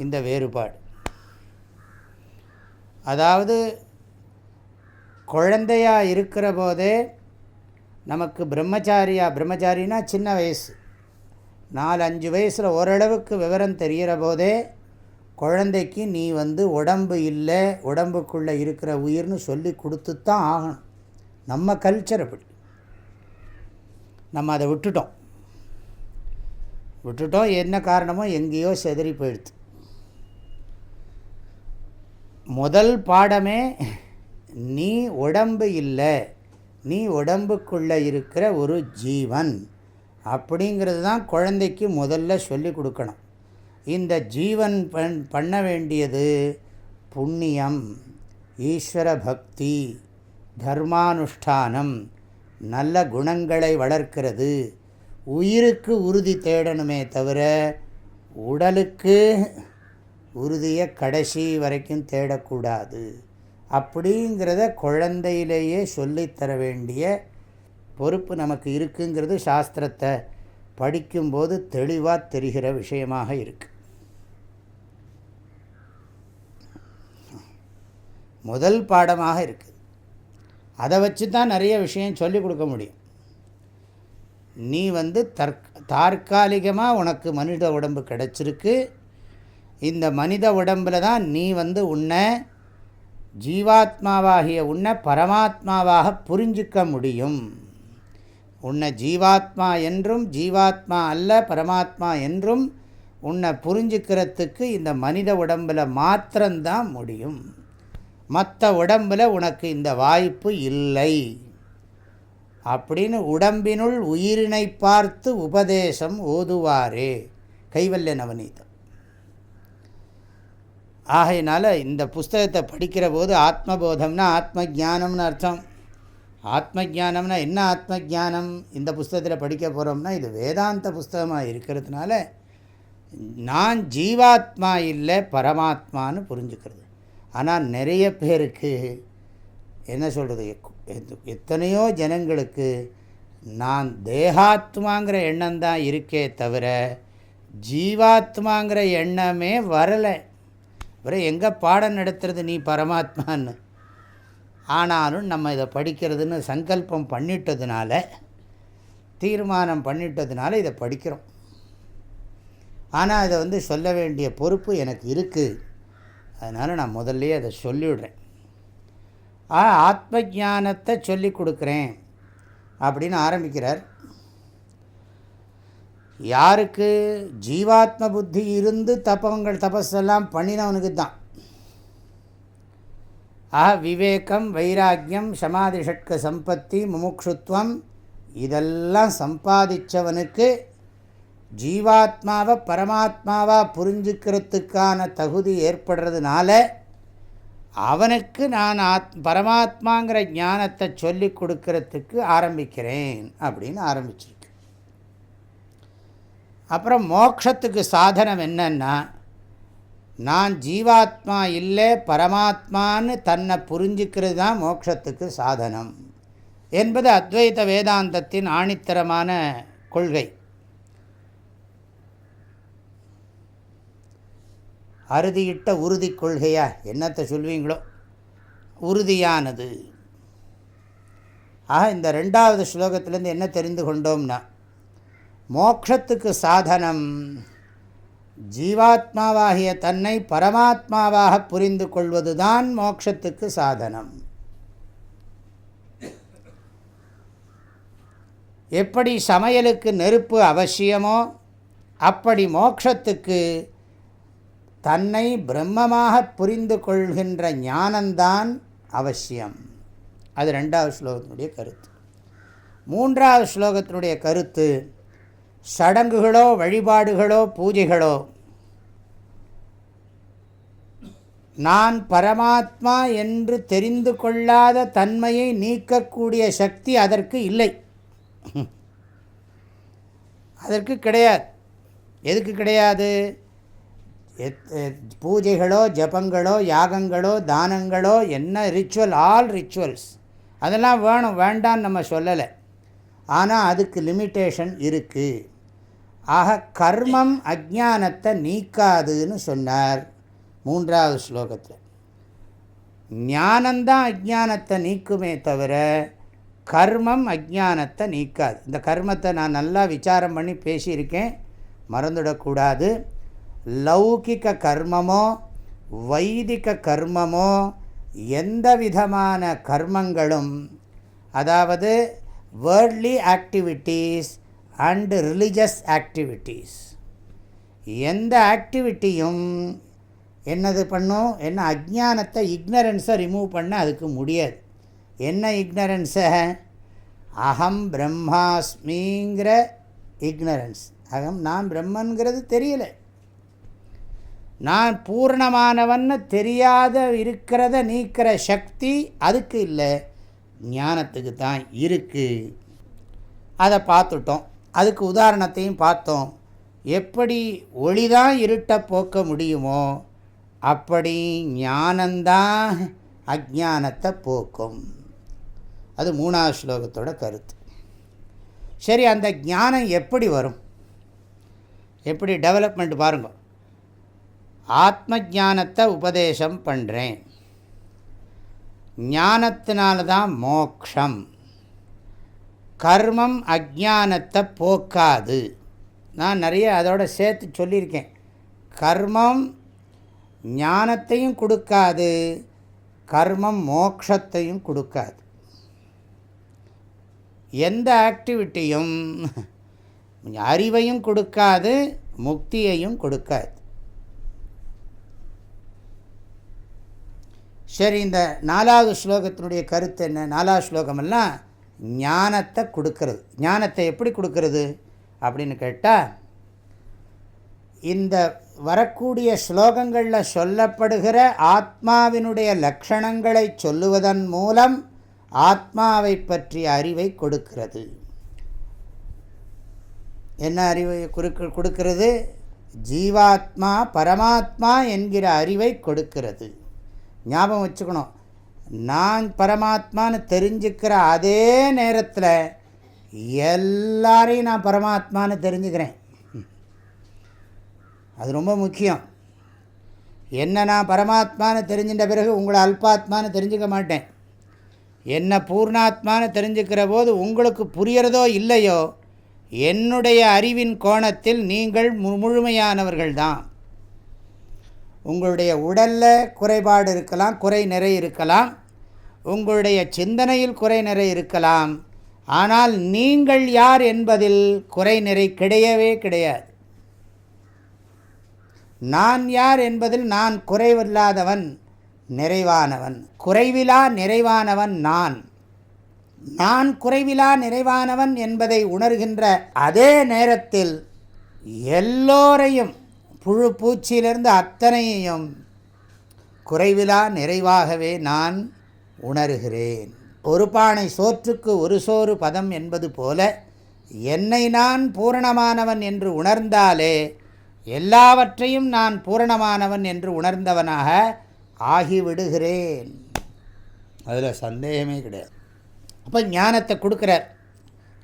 இந்த வேறுபாடு. அதாவது குழந்தையாக இருக்கிற போதே நமக்கு பிரம்மச்சாரியா பிரம்மச்சாரினா சின்ன வயசு. நாலு அஞ்சு வயசில் ஓரளவுக்கு விவரம் தெரிகிற போதே குழந்தைக்கு நீ வந்து உடம்பு இல்லை உடம்புக்குள்ளே இருக்கிற உயிர்னு சொல்லி கொடுத்து தான் ஆகணும். நம்ம கல்ச்சர் அப்படி. நம்ம அதை விட்டுட்டோம். விட்டுட்டோம் என்ன காரணமோ எங்கேயோ செதறி போயிடுது. முதல் பாடமே நீ உடம்பு இல்லை நீ உடம்புக்குள்ளே இருக்கிற ஒரு ஜீவன். அப்படிங்கிறது தான் குழந்தைக்கு முதல்ல சொல்லி கொடுக்கணும். இந்த ஜீவன் பண் பண்ண வேண்டியது புண்ணியம் ஈஸ்வர பக்தி தர்மானுஷ்டானம் நல்ல குணங்களை வளர்க்கிறது. உயிருக்கு உறுதி தேடணுமே தவிர உடலுக்கு உறுதியை கடைசி வரைக்கும் தேடக்கூடாது. அப்படிங்கிறத குழந்தையிலேயே சொல்லித்தர வேண்டிய பொறுப்பு நமக்கு இருக்குங்கிறது சாஸ்திரத்தை படிக்கும்போது தெளிவாக தெரிகிற விஷயமாக இருக்குது முதல் பாடமாக இருக்குது அதை வச்சு தான் நிறைய விஷயம் சொல்லிக் கொடுக்க முடியும். நீ வந்து தற் தற்காலிகமாக உனக்கு மனித உடம்பு கிடச்சிருக்கு. இந்த மனித உடம்பில் தான் நீ வந்து உன்னை ஜீவாத்மாவாகிய உன்னை பரமாத்மாவாக புரிஞ்சிக்க முடியும். உன்னை ஜீவாத்மா என்றும் ஜீவாத்மா அல்ல பரமாத்மா என்றும் உன்னை புரிஞ்சுக்கிறதுக்கு இந்த மனித உடம்பில் மாத்திரம்தான் முடியும். மற்ற உடம்பில் உனக்கு இந்த வாய்ப்பு இல்லை. அப்படின்னு உடம்பினுள் உயிரினை பார்த்து உபதேசம் ஓதுவாரே. கைவல்ய நவநீதம். ஆகையினால் இந்த புஸ்தகத்தை படிக்கிற போது ஆத்மபோதம்னா ஆத்ம ஜானம்னு அர்த்தம். ஆத்ம ஜானம்னா என்ன ஆத்ம ஜானம் இந்த புஸ்தகத்தில் படிக்க போகிறோம்னா இது வேதாந்த புஸ்தகமாக இருக்கிறதுனால நான் ஜீவாத்மா இல்லை பரமாத்மான்னு புரிஞ்சுக்கிறது. ஆனால் நிறைய பேருக்கு என்ன சொல்கிறது எத்தனையோ ஜனங்களுக்கு நான் தேகாத்மாங்கிற எண்ணம் தான் இருக்கே தவிர ஜீவாத்மாங்கிற எண்ணமே வரலை. அப்புறம் எங்கே பாடம் நடத்துறது நீ பரமாத்மான்னு? ஆனாலும் நம்ம இதை படிக்கிறதுன்னு சங்கல்பம் பண்ணிட்டதுனால தீர்மானம் பண்ணிட்டதுனால இதை படிக்கிறோம். ஆனால் இதை வந்து சொல்ல வேண்டிய பொறுப்பு எனக்கு இருக்குது அதனால் நான் முதல்லையே அதை சொல்லிவிடுறேன். ஆ ஆத்ம ஜானத்தை சொல்லி கொடுக்குறேன் அப்படின்னு ஆரம்பிக்கிறார். யாருக்கு? ஜீவாத்ம புத்தி இருந்து தப்பங்கள் தபஸெல்லாம் பண்ணினவனுக்கு தான். ஆக விவேகம் வைராக்கியம் சமாதி ஷட்க சம்பத்தி முமுக்ஷுத்வம் இதெல்லாம் சம்பாதிச்சவனுக்கு ஜீவாத்மாவை பரமாத்மாவாக புரிஞ்சுக்கிறதுக்கான தகுதி ஏற்படுறதுனால அவனுக்கு நான் ஆத் பரமாத்மாங்கிற ஞானத்தை சொல்லி கொடுக்கறதுக்கு ஆரம்பிக்கிறேன் அப்படின்னு ஆரம்பிச்சிருக்கு. அப்புறம் மோக்ஷத்துக்கு சாதனம் என்னன்னா நான் ஜீவாத்மா இல்லை பரமாத்மான்னு தன்னை புரிஞ்சுக்கிறது தான் மோட்சத்துக்கு சாதனம் என்பது அத்வைத வேதாந்தத்தின் ஆணித்தரமான கொள்கை. அறுதியிட்ட உறுதி கொள்கையா? என்னத்தை சொல்வீங்களோ? உறுதியானது. ஆக இந்த ரெண்டாவது ஸ்லோகத்திலேருந்து என்ன தெரிந்து கொண்டோம்னா மோக்ஷத்துக்கு சாதனம் ஜீவாத்மாவாகிய தன்னை பரமாத்மாவாக புரிந்து கொள்வதுதான் மோட்சத்துக்கு சாதனம். எப்படி சமையலுக்கு நெருப்பு அவசியமோ அப்படி மோக்ஷத்துக்கு தன்னை பிரம்மமாக புரிந்து கொள்கின்ற ஞானந்தான் அவசியம். அது ரெண்டாவது ஸ்லோகத்தினுடைய கருத்து. மூன்றாவது ஸ்லோகத்தினுடைய கருத்து சடங்குகளோ வழிபாடுகளோ பூஜைகளோ. நான் பரமாத்மா என்று தெரிந்து கொள்ளாத தன்மையை நீக்கக்கூடிய சக்தி அதற்கு இல்லை. அதற்கு கிடையாது. எதுக்கு கிடையாது? பூஜைகளோ ஜபங்களோ யாகங்களோ தானங்களோ என்ன ரிச்சுவல் ஆல் ரிச்சுவல்ஸ் அதெல்லாம் வேணும் வேண்டான்னு நம்ம சொல்லலை. ஆனால் அதுக்கு லிமிட்டேஷன் இருக்குது ஆக கர்மம் அஜானத்தை நீக்காதுன்னு சொன்னார் மூன்றாவது ஸ்லோகத்தில். ஞானந்தான் அஜானத்தை நீக்குமே தவிர கர்மம் அஜானத்தை நீக்காது. இந்த கர்மத்தை நான் நல்லா விசாரம் பண்ணி பேசியிருக்கேன். மறந்துடக்கூடாது. லௌகிக கர்மமோ வைதிக கர்மமோ எந்த விதமான கர்மங்களும் அதாவது worldly activities and religious activities எந்த ஆக்டிவிட்டியும் என்னது பண்ணும் என்ன அஜானத்தை இக்னரன்ஸை ரிமூவ் பண்ண அதுக்கு முடியாது. என்ன இக்னரன்ஸை அகம் பிரம்மாஸ்மிங்கிற இக்னரன்ஸ் அகம் நான் பிரம்மன்கிறது தெரியல. நான் பூர்ணமானவன்னு தெரியாத இருக்கிறத நீக்கிற சக்தி அதுக்கு இல்லை. ஞானத்துக்கு தான் இருக்குது அதை பார்த்துட்டோம். அதுக்கு உதாரணத்தையும் பார்த்தோம். எப்படி ஒளிதான் இருட்டை போக்க முடியுமோ அப்படி ஞானந்தான் அஜானத்தை போக்கும். அது மூணாவது ஸ்லோகத்தோட கருத்து. சரி அந்த ஞானம் எப்படி வரும்? எப்படி டெவலப்மெண்ட் பாருங்க. ஆத்ம ஜானத்தை உபதேசம் பண்ணுறேன் ஞானத்தினால தான் மோக்ஷம். கர்மம் அஜானத்தை போக்காது. நான் நிறைய அதோட சேர்த்து சொல்லியிருக்கேன். கர்மம் ஞானத்தையும் கொடுக்காது கர்மம் மோக்ஷத்தையும் கொடுக்காது. எந்த ஆக்டிவிட்டியும் அறிவையும் கொடுக்காது முக்தியையும் கொடுக்காது. சரி இந்த நாலாவது ஸ்லோகத்தினுடைய கருத்து என்ன? நாலாவது ஸ்லோகமெல்லாம் ஞானத்தை கொடுக்கறது. ஞானத்தை எப்படி கொடுக்கறது? அப்படின்னு கேட்டால் இந்த வரக்கூடிய ஸ்லோகங்களில் சொல்லப்படுகிற ஆத்மாவினுடைய லக்ஷணங்களை சொல்லுவதன் மூலம் ஆத்மாவை பற்றிய அறிவை கொடுக்கிறது. என்ன அறிவை குறுக்க கொடுக்கிறது? ஜீவாத்மா பரமாத்மா என்கிற அறிவை கொடுக்கிறது. ஞாபகம் வச்சுக்கணும். நான் பரமாத்மான்னு தெரிஞ்சுக்கிற அதே நேரத்தில் எல்லாரையும் நான் பரமாத்மான்னு தெரிஞ்சுக்கிறேன். அது ரொம்ப முக்கியம். என்ன நான் பரமாத்மான்னு தெரிஞ்சின்ற பிறகு உங்களை அல்பாத்மான்னு தெரிஞ்சுக்க மாட்டேன். என்ன பூர்ணாத்மான்னு தெரிஞ்சுக்கிற போது உங்களுக்கு புரியறதோ இல்லையோ என்னுடைய அறிவின் கோணத்தில் நீங்கள் முழுமையானவர்கள் தான். உங்களுடைய உடலில் குறைபாடு இருக்கலாம் குறை நிறை இருக்கலாம். உங்களுடைய சிந்தனையில் குறை நிறை இருக்கலாம். ஆனால் நீங்கள் யார் என்பதில் குறை நிறை கிடையவே கிடையாது. நான் யார் என்பதில் நான் குறைவில்லாதவன் நிறைவானவன். குறைவிலா நிறைவானவன் நான். நான் குறைவிலா நிறைவானவன் என்பதை உணர்கின்ற அதே நேரத்தில் எல்லோரையும் புழு பூச்சியிலிருந்து அத்தனையையும் குறைவிலா நிறைவாகவே நான் உணர்கிறேன். ஒரு பானை சோற்றுக்கு ஒரு சோறு பதம் என்பது போல என்னை நான் பூரணமானவன் என்று உணர்ந்தாலே எல்லாவற்றையும் நான் பூரணமானவன் என்று உணர்ந்தவனாக ஆகிவிடுகிறேன். அதில் சந்தேகமே கிடையாது. அப்போ ஞானத்தை கொடுக்குறார்.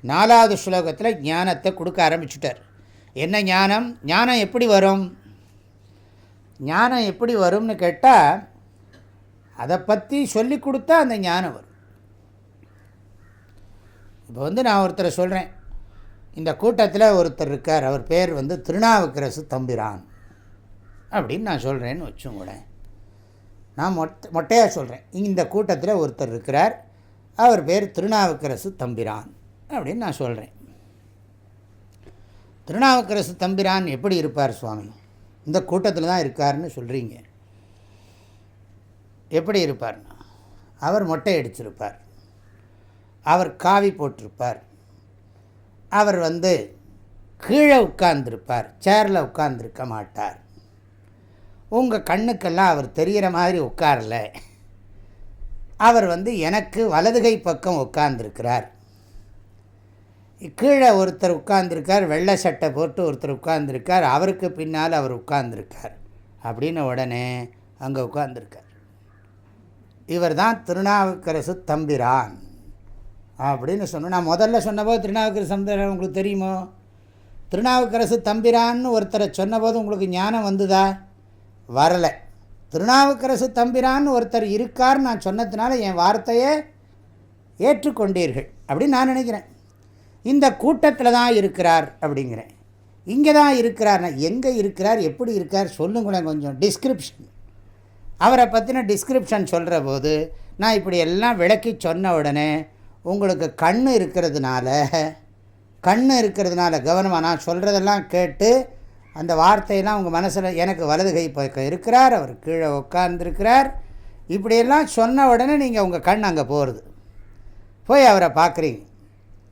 நாலாவது ஸ்லோகத்தில் ஞானத்தை கொடுக்க ஆரம்பிச்சுட்டார். என்ன ஞானம்? ஞானம் எப்படி வரும்? ஞானம் எப்படி வரும்னு கேட்டால் அதை பற்றி சொல்லி கொடுத்தா அந்த ஞானம் வரும். இப்போ வந்து நான் ஒருத்தரை சொல்கிறேன் இந்த கூட்டத்தில் ஒருத்தர் இருக்கார். அவர் பேர் வந்து திருநாவுக்கரசு தம்பிரான் அப்படின்னு நான் சொல்கிறேன்னு வச்சுங்கூட நான் மொட்டை மொட்டையாக சொல்கிறேன் இந்த கூட்டத்தில் ஒருத்தர் இருக்கிறார். அவர் பேர் திருநாவுக்கரசு தம்பிரான் அப்படின்னு நான் சொல்கிறேன் திருநாவுக்கரசு தம்பிரான் எப்படி இருப்பார் சுவாமி? இந்த கூட்டத்தில் தான் இருக்காருன்னு சொல்கிறீங்க எப்படி இருப்பார்னா அவர் மொட்டை அடிச்சிருப்பார். அவர் காவி போட்டிருப்பார். அவர் வந்து கீழே உட்கார்ந்துருப்பார். சேரில் உட்கார்ந்துருக்க மாட்டார். உங்கள் கண்ணுக்கெல்லாம் அவர் தெரிகிற மாதிரி உட்காரல. அவர் வந்து எனக்கு வலதுகை பக்கம் உட்கார்ந்துருக்கிறார். கீழே ஒருத்தர் உட்கார்ந்துருக்கார். வெள்ளை சட்டை போட்டு ஒருத்தர் உட்கார்ந்துருக்கார். அவருக்கு பின்னால் அவர் உட்கார்ந்துருக்கார். அப்படின்னு உடனே அங்கே உட்கார்ந்துருக்கார். இவர் தான் திருநாவுக்கரசு தம்பிரான். அப்படின்னு சொன்னோம் நான் முதல்ல சொன்னபோது திருநாவுக்கரசு தம்பிரான் உங்களுக்கு தெரியுமோ? திருநாவுக்கரசு தம்பிரான்னு ஒருத்தரை சொன்னபோது உங்களுக்கு ஞானம் வந்துதா? வரலை. திருநாவுக்கரசு தம்பிரான்னு ஒருத்தர் இருக்கார்னு நான் சொன்னதுனால என் வார்த்தையை ஏற்றுக்கொண்டீர்கள் அப்படின்னு நான் நினைக்கிறேன். இந்த கூட்டத்தில் தான் இருக்கிறார் அப்படிங்கிறேன். இங்கே தான் இருக்கிறார் எங்கே இருக்கிறார்? எப்படி இருக்கார் சொல்லுங்களேன் கொஞ்சம். டிஸ்கிரிப்ஷன் அவரை பற்றின டிஸ்கிரிப்ஷன் சொல்கிற போது நான் இப்படி எல்லாம் விளக்கி சொன்ன உடனே உங்களுக்கு கண் இருக்கிறதுனால கண் இருக்கிறதுனால கவனமாக நான் சொல்கிறதெல்லாம் கேட்டு அந்த வார்த்தையெல்லாம் உங்கள் மனசில் எனக்கு வலது கை பக்கம் இருக்கிறார் அவர் கீழே உட்கார்ந்துருக்கிறார். இப்படியெல்லாம் சொன்ன உடனே நீங்கள் உங்கள் கண் அங்கே போகிறது போய் அவரை பார்க்குறீங்க.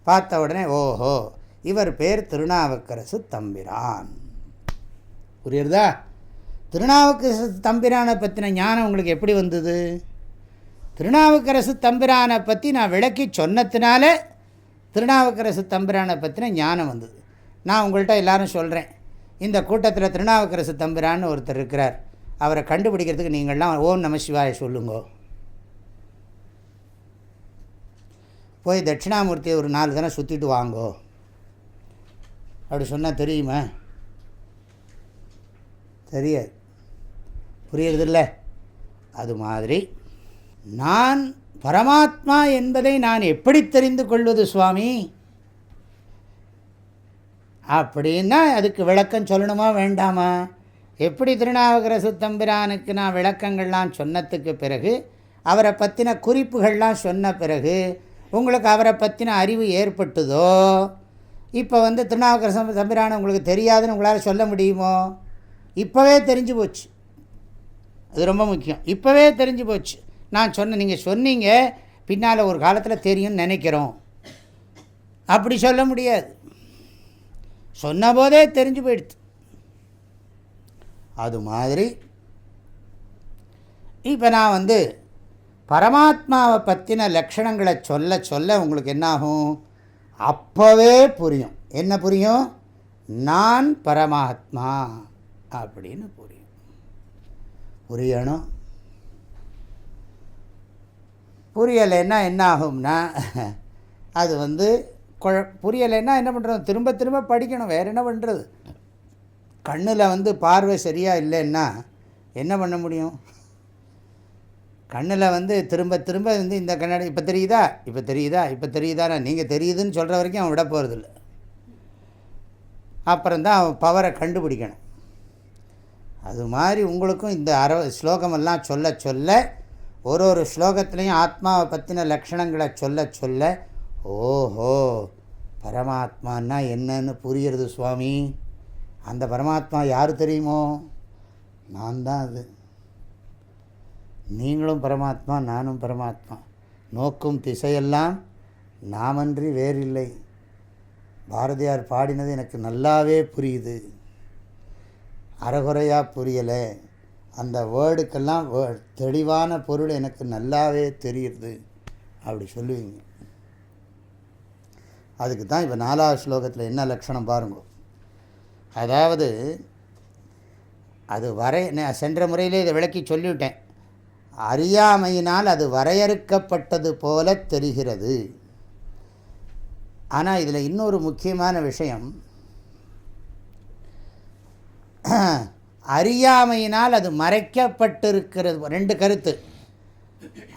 பார்த்த உடனே ஓஹோ இவர் பேர் திருநாவுக்கரசு தம்பிரான். புரியுறதா? திருநாவுக்கரசு தம்பிரானை பற்றின ஞானம் உங்களுக்கு எப்படி வந்தது? திருநாவுக்கரசு தம்பிரானை பற்றி நான் விளக்கி சொன்னதுனால திருநாவுக்கரசு தம்பிரானை பற்றின ஞானம் வந்தது. நான் உங்கள்கிட்ட எல்லாரும் சொல்கிறேன் இந்த கூட்டத்தில் திருநாவுக்கரசு தம்பிரான்னு ஒருத்தர் இருக்கிறார். அவரை கண்டுபிடிக்கிறதுக்கு நீங்கள்லாம் ஓம் நம சிவாய சொல்லுங்கோ. போய் தட்சிணாமூர்த்தியை ஒரு நாலு தினம் சுற்றிட்டு வாங்கோ. அப்படி சொன்னால் தெரியுமா? தெரியாது. புரியுறதில்ல. அது மாதிரி நான் பரமாத்மா என்பதை நான் எப்படி தெரிந்து கொள்வது சுவாமி? அப்படின்னா அதுக்கு விளக்கம் சொல்லணுமா வேண்டாமா? எப்படி திருநாவுக்கர சுத்தம்பிரானுக்கு நான் விளக்கங்கள்லாம் சொன்னதுக்கு பிறகு அவரை பற்றின குறிப்புகள்லாம் சொன்ன பிறகு உங்களுக்கு அவரை பற்றின அறிவு ஏற்பட்டுதோ? இப்போ வந்து திருநாவுக்கர தம்பிரான உங்களுக்கு தெரியாதுன்னு உங்களால் சொல்ல முடியுமோ? இப்போவே தெரிஞ்சு போச்சு. அது ரொம்ப முக்கியம். இப்போவே தெரிஞ்சு போச்சு. நான் சொன்ன நீங்கள் சொன்னீங்க பின்னால் ஒரு காலத்தில் தெரியும்னு நினைக்கிறோம். அப்படி சொல்ல முடியாது. சொன்ன போதே தெரிஞ்சு போயிடுது. அது மாதிரி. இப்போ நான் வந்து பரமாத்மாவை பற்றின லக்ஷணங்களை சொல்ல சொல்ல உங்களுக்கு என்னாகும்? அப்போவே புரியும். என்ன புரியும்? நான் பரமாத்மா அப்படின்னு புரியும். புரியணும் புரியலைன்னா என்ன ஆகும்னா அது வந்து குழ புரியலைன்னா என்ன பண்ணுறோம் திரும்ப திரும்ப படிக்கணும். வேறு என்ன பண்ணுறது கண்ணில் வந்து பார்வை சரியாக இல்லைன்னா என்ன பண்ண முடியும்? கண்ணில் வந்து திரும்ப திரும்ப வந்து இந்த கண்ணாடி இப்போ தெரியுதா? இப்போ தெரியுதா? இப்போ தெரியுதானா? நீங்கள் தெரியுதுன்னு சொல்கிற வரைக்கும் அவன் விட போகிறதில்ல அப்புறம்தான் அவன் பவரை கண்டுபிடிக்கணும். அது மாதிரி உங்களுக்கும் இந்த அற ஸ்லோகமெல்லாம் சொல்ல சொல்ல ஒரு ஒரு ஸ்லோகத்துலேயும் ஆத்மாவை பற்றின லக்ஷணங்களை சொல்ல சொல்ல ஓஹோ பரமாத்மான்னா என்னன்னு புரியுறது சுவாமி. அந்த பரமாத்மா யார் தெரியுமோ? நான் தான் அது. நீங்களும் பரமாத்மா நானும் பரமாத்மா. நோக்கும் திசையெல்லாம் நாமன்றி வேறில்லை. பாரதியார் பாடினது எனக்கு நல்லாவே புரியுது. அறகுறையாக புரியலை. அந்த வேர்டுக்கெல்லாம் தெளிவான பொருள் எனக்கு நல்லாவே தெரியுது. அப்படி சொல்லுவீங்க. அதுக்கு தான் இப்போ நாலாவது ஸ்லோகத்தில் என்ன லட்சணம் பாருங்க. அதாவது அது வரை சென்ற முறையிலே இதை விளக்கி சொல்லிவிட்டேன். அறியாமையினால் அது வரையறுக்கப்பட்டது போல தெரிகிறது. ஆனால் இதில் இன்னொரு முக்கியமான விஷயம் அறியாமையினால் அது மறைக்கப்பட்டிருக்கிறது. ரெண்டு கருத்து.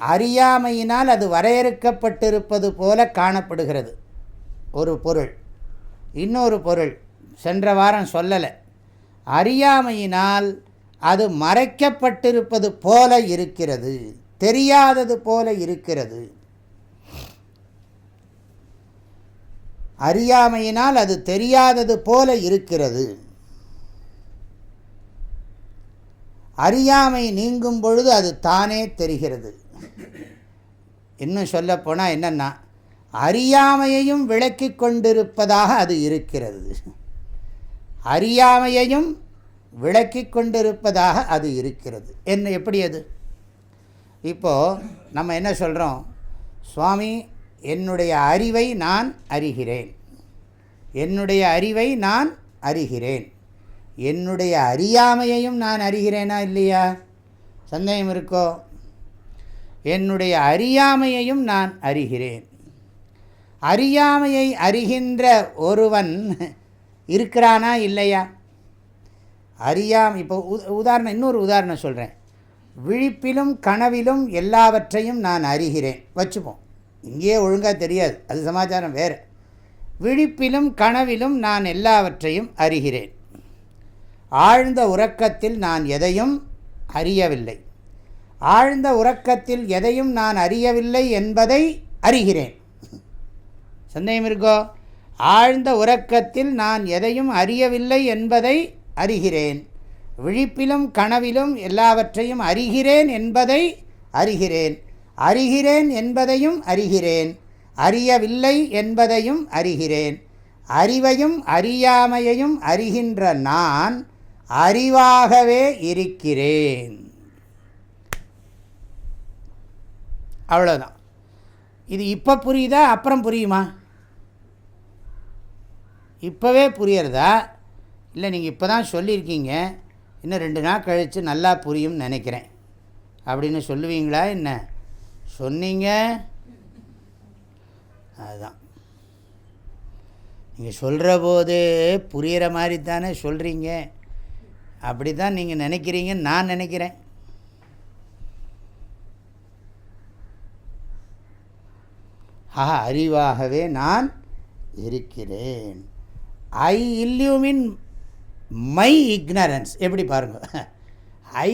அறியாமையினால் அது வரையறுக்கப்பட்டிருப்பது போல காணப்படுகிறது. ஒரு பொருள். இன்னொரு பொருள். சென்ற வாரம் சொல்லலை. அறியாமையினால் அது மறைக்கப்பட்டிருப்பது போல இருக்கிறது. தெரியாதது போல இருக்கிறது. அறியாமையினால் அது தெரியாதது போல இருக்கிறது. அறியாமை நீங்கும் பொழுது அது தானே தெரிகிறது. இன்னும் சொல்லப்போனால் என்னென்னா அறியாமையையும் விளக்கி கொண்டிருப்பதாக அது இருக்கிறது. அறியாமையையும் விளக்கி கொண்டிருப்பதாக அது இருக்கிறது. என்ன எப்படி அது? இப்போது நம்ம என்ன சொல்கிறோம் சுவாமி என்னுடைய அறிவை நான் அறிகிறேன். என்னுடைய அறிவை நான் அறிகிறேன். என்னுடைய அறியாமையையும் நான் அறிகிறேனா இல்லையா? சந்தேகம் இருக்கோ? என்னுடைய அறியாமையையும் நான் அறிகிறேன். அறியாமையை அறிகின்ற ஒருவன் இருக்கிறானா இல்லையா? அறியாம் இப்போ உதாரணம் இன்னொரு உதாரணம் சொல்கிறேன் விழிப்பிலும் கனவிலும் எல்லாவற்றையும் நான் அறிகிறேன். வச்சுப்போம். இங்கேயே ஒழுங்காக தெரியாது. அது சமாச்சாரம் வேறு. விழிப்பிலும் கனவிலும் நான் எல்லாவற்றையும் அறிகிறேன். ஆழ்ந்த உறக்கத்தில் நான் எதையும் அறியவில்லை. ஆழ்ந்த உறக்கத்தில் எதையும் நான் அறியவில்லை என்பதை அறிகிறேன். சந்தேகம் இருக்கோ? ஆழ்ந்த உறக்கத்தில் நான் எதையும் அறியவில்லை என்பதை அறிகிறேன். விழிப்பிலும் கனவிலும் எல்லாவற்றையும் அறிகிறேன் என்பதை அறிகிறேன். அறிகிறேன் என்பதையும் அறிகிறேன். அறியவில்லை என்பதையும் அறிகிறேன். அறிவையும் அறியாமையையும் அறிகின்ற நான் அறிவாகவே இருக்கிறேன். அவ்வளோதான் இது இப்போ புரியுதா? அப்புறம் புரியுமா? இப்போவே புரியறதா? இல்லை நீங்கள் இப்போ தான் சொல்லியிருக்கீங்க. இன்னும் ரெண்டு நாள் கழித்து நல்லா புரியும்னு நினைக்கிறேன். அப்படின்னு சொல்லுவீங்களா என்ன? சொன்னீங்க. அதுதான். நீங்கள் சொல்கிற போது புரிகிற மாதிரி தானே சொல்கிறீங்க அப்படி தான் நீங்கள் நினைக்கிறீங்கன்னு நான் நினைக்கிறேன். ஆஹா அறிவாகவே நான் இருக்கிறேன். ஐ இல்யூமின் மை இக்னரன்ஸ் எப்படி பாருங்கள் I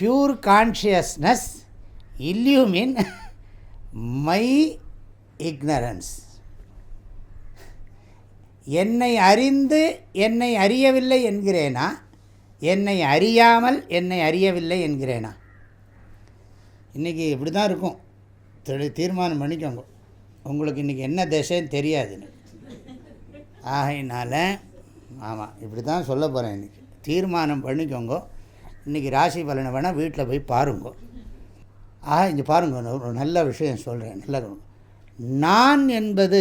pure consciousness illumine my ignorance என்னை அறிந்து என்னை அறியவில்லை என்கிறேனா? என்னை அறியாமல் என்னை அறியவில்லை என்கிறேனா? இன்றைக்கி இப்படி தான் இருக்கும். தெளி தீர்மானம் பண்ணிக்கோங்க. உங்களுக்கு இன்றைக்கி என்ன திசைன்னு தெரியாதுன்னு. ஆகையினால் ஆமாம் இப்படி தான் சொல்ல போகிறேன் இன்றைக்கி தீர்மானம் பண்ணிக்கோங்க. இன்றைக்கி ராசி பலனை வேணால் வீட்டில் போய் பாருங்க. ஆக இங்கே பாருங்க ஒரு நல்ல விஷயம் சொல்கிறேன் நல்ல நான் என்பது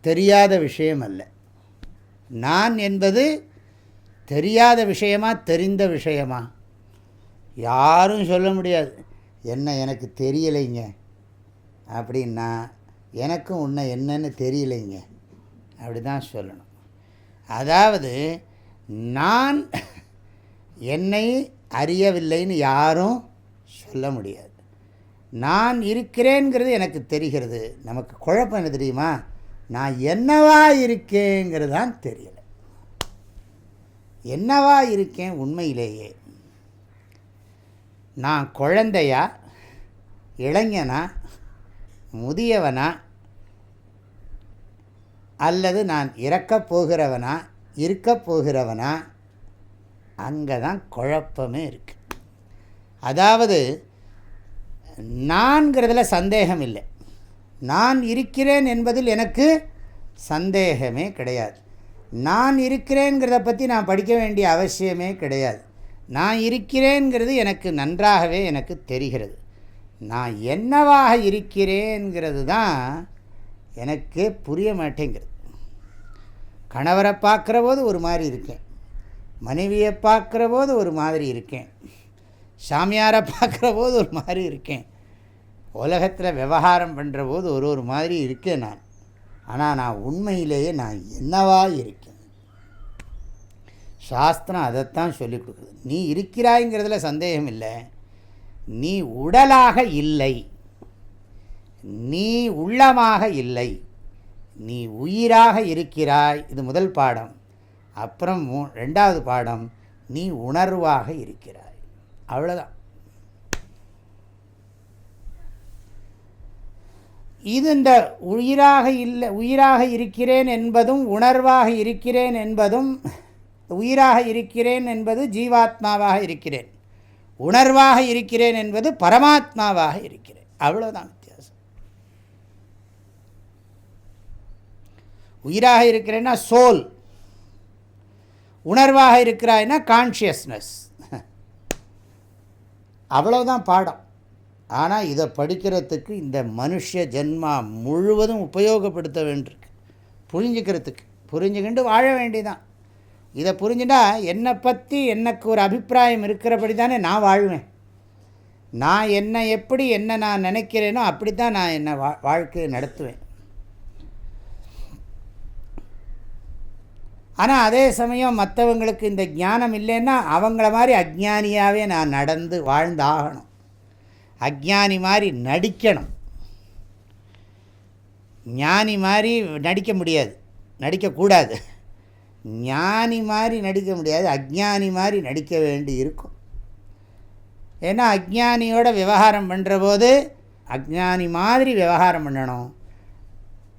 தெரியாத விஷயம் அல்ல நான் என்பது தெரியாத விஷயமா தெரிந்த விஷயமா? யாரும் சொல்ல முடியாது. என்ன எனக்கு தெரியலைங்க. அப்படின்னா எனக்கும் உன்னை என்னன்னு தெரியலைங்க. அப்படி தான் சொல்லணும். அதாவது நான் என்னை அறியவில்லைன்னு யாரும் சொல்ல முடியாது. நான் இருக்கிறேங்கிறது எனக்கு தெரிகிறது. நமக்கு குழப்பம் என்ன தெரியுமா? நான் என்னவா இருக்கேங்கிறது தான் தெரியலை. என்னவா இருக்கேன் உண்மையிலேயே? நான் குழந்தையா? இளைஞனா? முதியவனா? அல்லது நான் இறக்கப் போகிறவனா? இருக்கப் போகிறவனா? அங்கே தான் குழப்பமே இருக்குது அதாவது நான்கிறதுல சந்தேகம் இல்லை நான் இருக்கிறேன் என்பதில் எனக்கு சந்தேகமே கிடையாது. நான் இருக்கிறேங்கிறத பற்றி நான் படிக்க வேண்டிய அவசியமே கிடையாது. நான் இருக்கிறேங்கிறது எனக்கு நன்றாகவே எனக்கு தெரிகிறது. நான் என்னவாக இருக்கிறேங்கிறது தான் எனக்கு புரிய மாட்டேங்கிறது. கணவரை பார்க்குற போது ஒரு மாதிரி இருக்கேன். மனைவியை பார்க்குற போது ஒரு மாதிரி இருக்கேன். சாமியாரை பார்க்குற போது ஒரு மாதிரி இருக்கேன். உலகத்தில் விவகாரம் பண்ணுற போது ஒரு ஒரு மாதிரி இருக்கேன் நான். ஆனால் நான் உண்மையிலேயே நான் என்னவா இருக்கேன்? சாஸ்திரம் அதைத்தான் சொல்லிக் கொடுக்குது. நீ இருக்கிறாய்ங்கிறதுல சந்தேகம் இல்லை. நீ உடலாக இல்லை. நீ உள்ளமாக இல்லை. நீ உயிராக இருக்கிறாய். இது முதல் பாடம். அப்புறம் மூ ரெண்டாவது பாடம். நீ உணர்வாக இருக்கிறாய். அவ்வளோதான் இது இந்த உயிராக இல்லை உயிராக இருக்கிறேன் என்பதும் உணர்வாக இருக்கிறேன் என்பதும் உயிராக இருக்கிறேன் என்பது ஜீவாத்மாவாக இருக்கிறேன். உணர்வாக இருக்கிறேன் என்பது பரமாத்மாவாக இருக்கிறேன். அவ்வளோதான் வித்தியாசம். உயிராக இருக்கிறேன்னா சோல். உணர்வாக இருக்கிறாய்னா கான்ஷியஸ்னஸ் அவ்வளோதான் பாடம். ஆனால் இதை படிக்கிறதுக்கு இந்த மனுஷ ஜென்மா முழுவதும் உபயோகப்படுத்த வேண்டியிருக்கு. புரிஞ்சுக்கிறதுக்கு புரிஞ்சுக்கிண்டு வாழ வேண்டிதான். இதை புரிஞ்சுனா என்னை பற்றி எனக்கு ஒரு அபிப்பிராயம் இருக்கிறபடி தானே நான் வாழ்வேன். நான் என்னை எப்படி என்ன நான் நினைக்கிறேனோ அப்படி தான் நான் என்னை வா வாழ்க்கையை நடத்துவேன். ஆனால் அதே சமயம் மற்றவங்களுக்கு இந்த ஞானம் இல்லைன்னா அவங்கள மாதிரி அஜ்ஞானியாகவே நான் நடந்து வாழ்ந்தாகணும். அஜ்ஞானி மாதிரி நடிக்கணும். ஞானி மாதிரி நடிக்க முடியாது. நடிக்கக்கூடாது ஞானி மாதிரி நடிக்க முடியாது. அஜ்ஞானி மாதிரி நடிக்க வேண்டி இருக்கும். ஏன்னா அஜ்ஞானியோட விவகாரம் பண்ணுற போது அஜ்ஞானி மாதிரி விவகாரம் பண்ணணும்.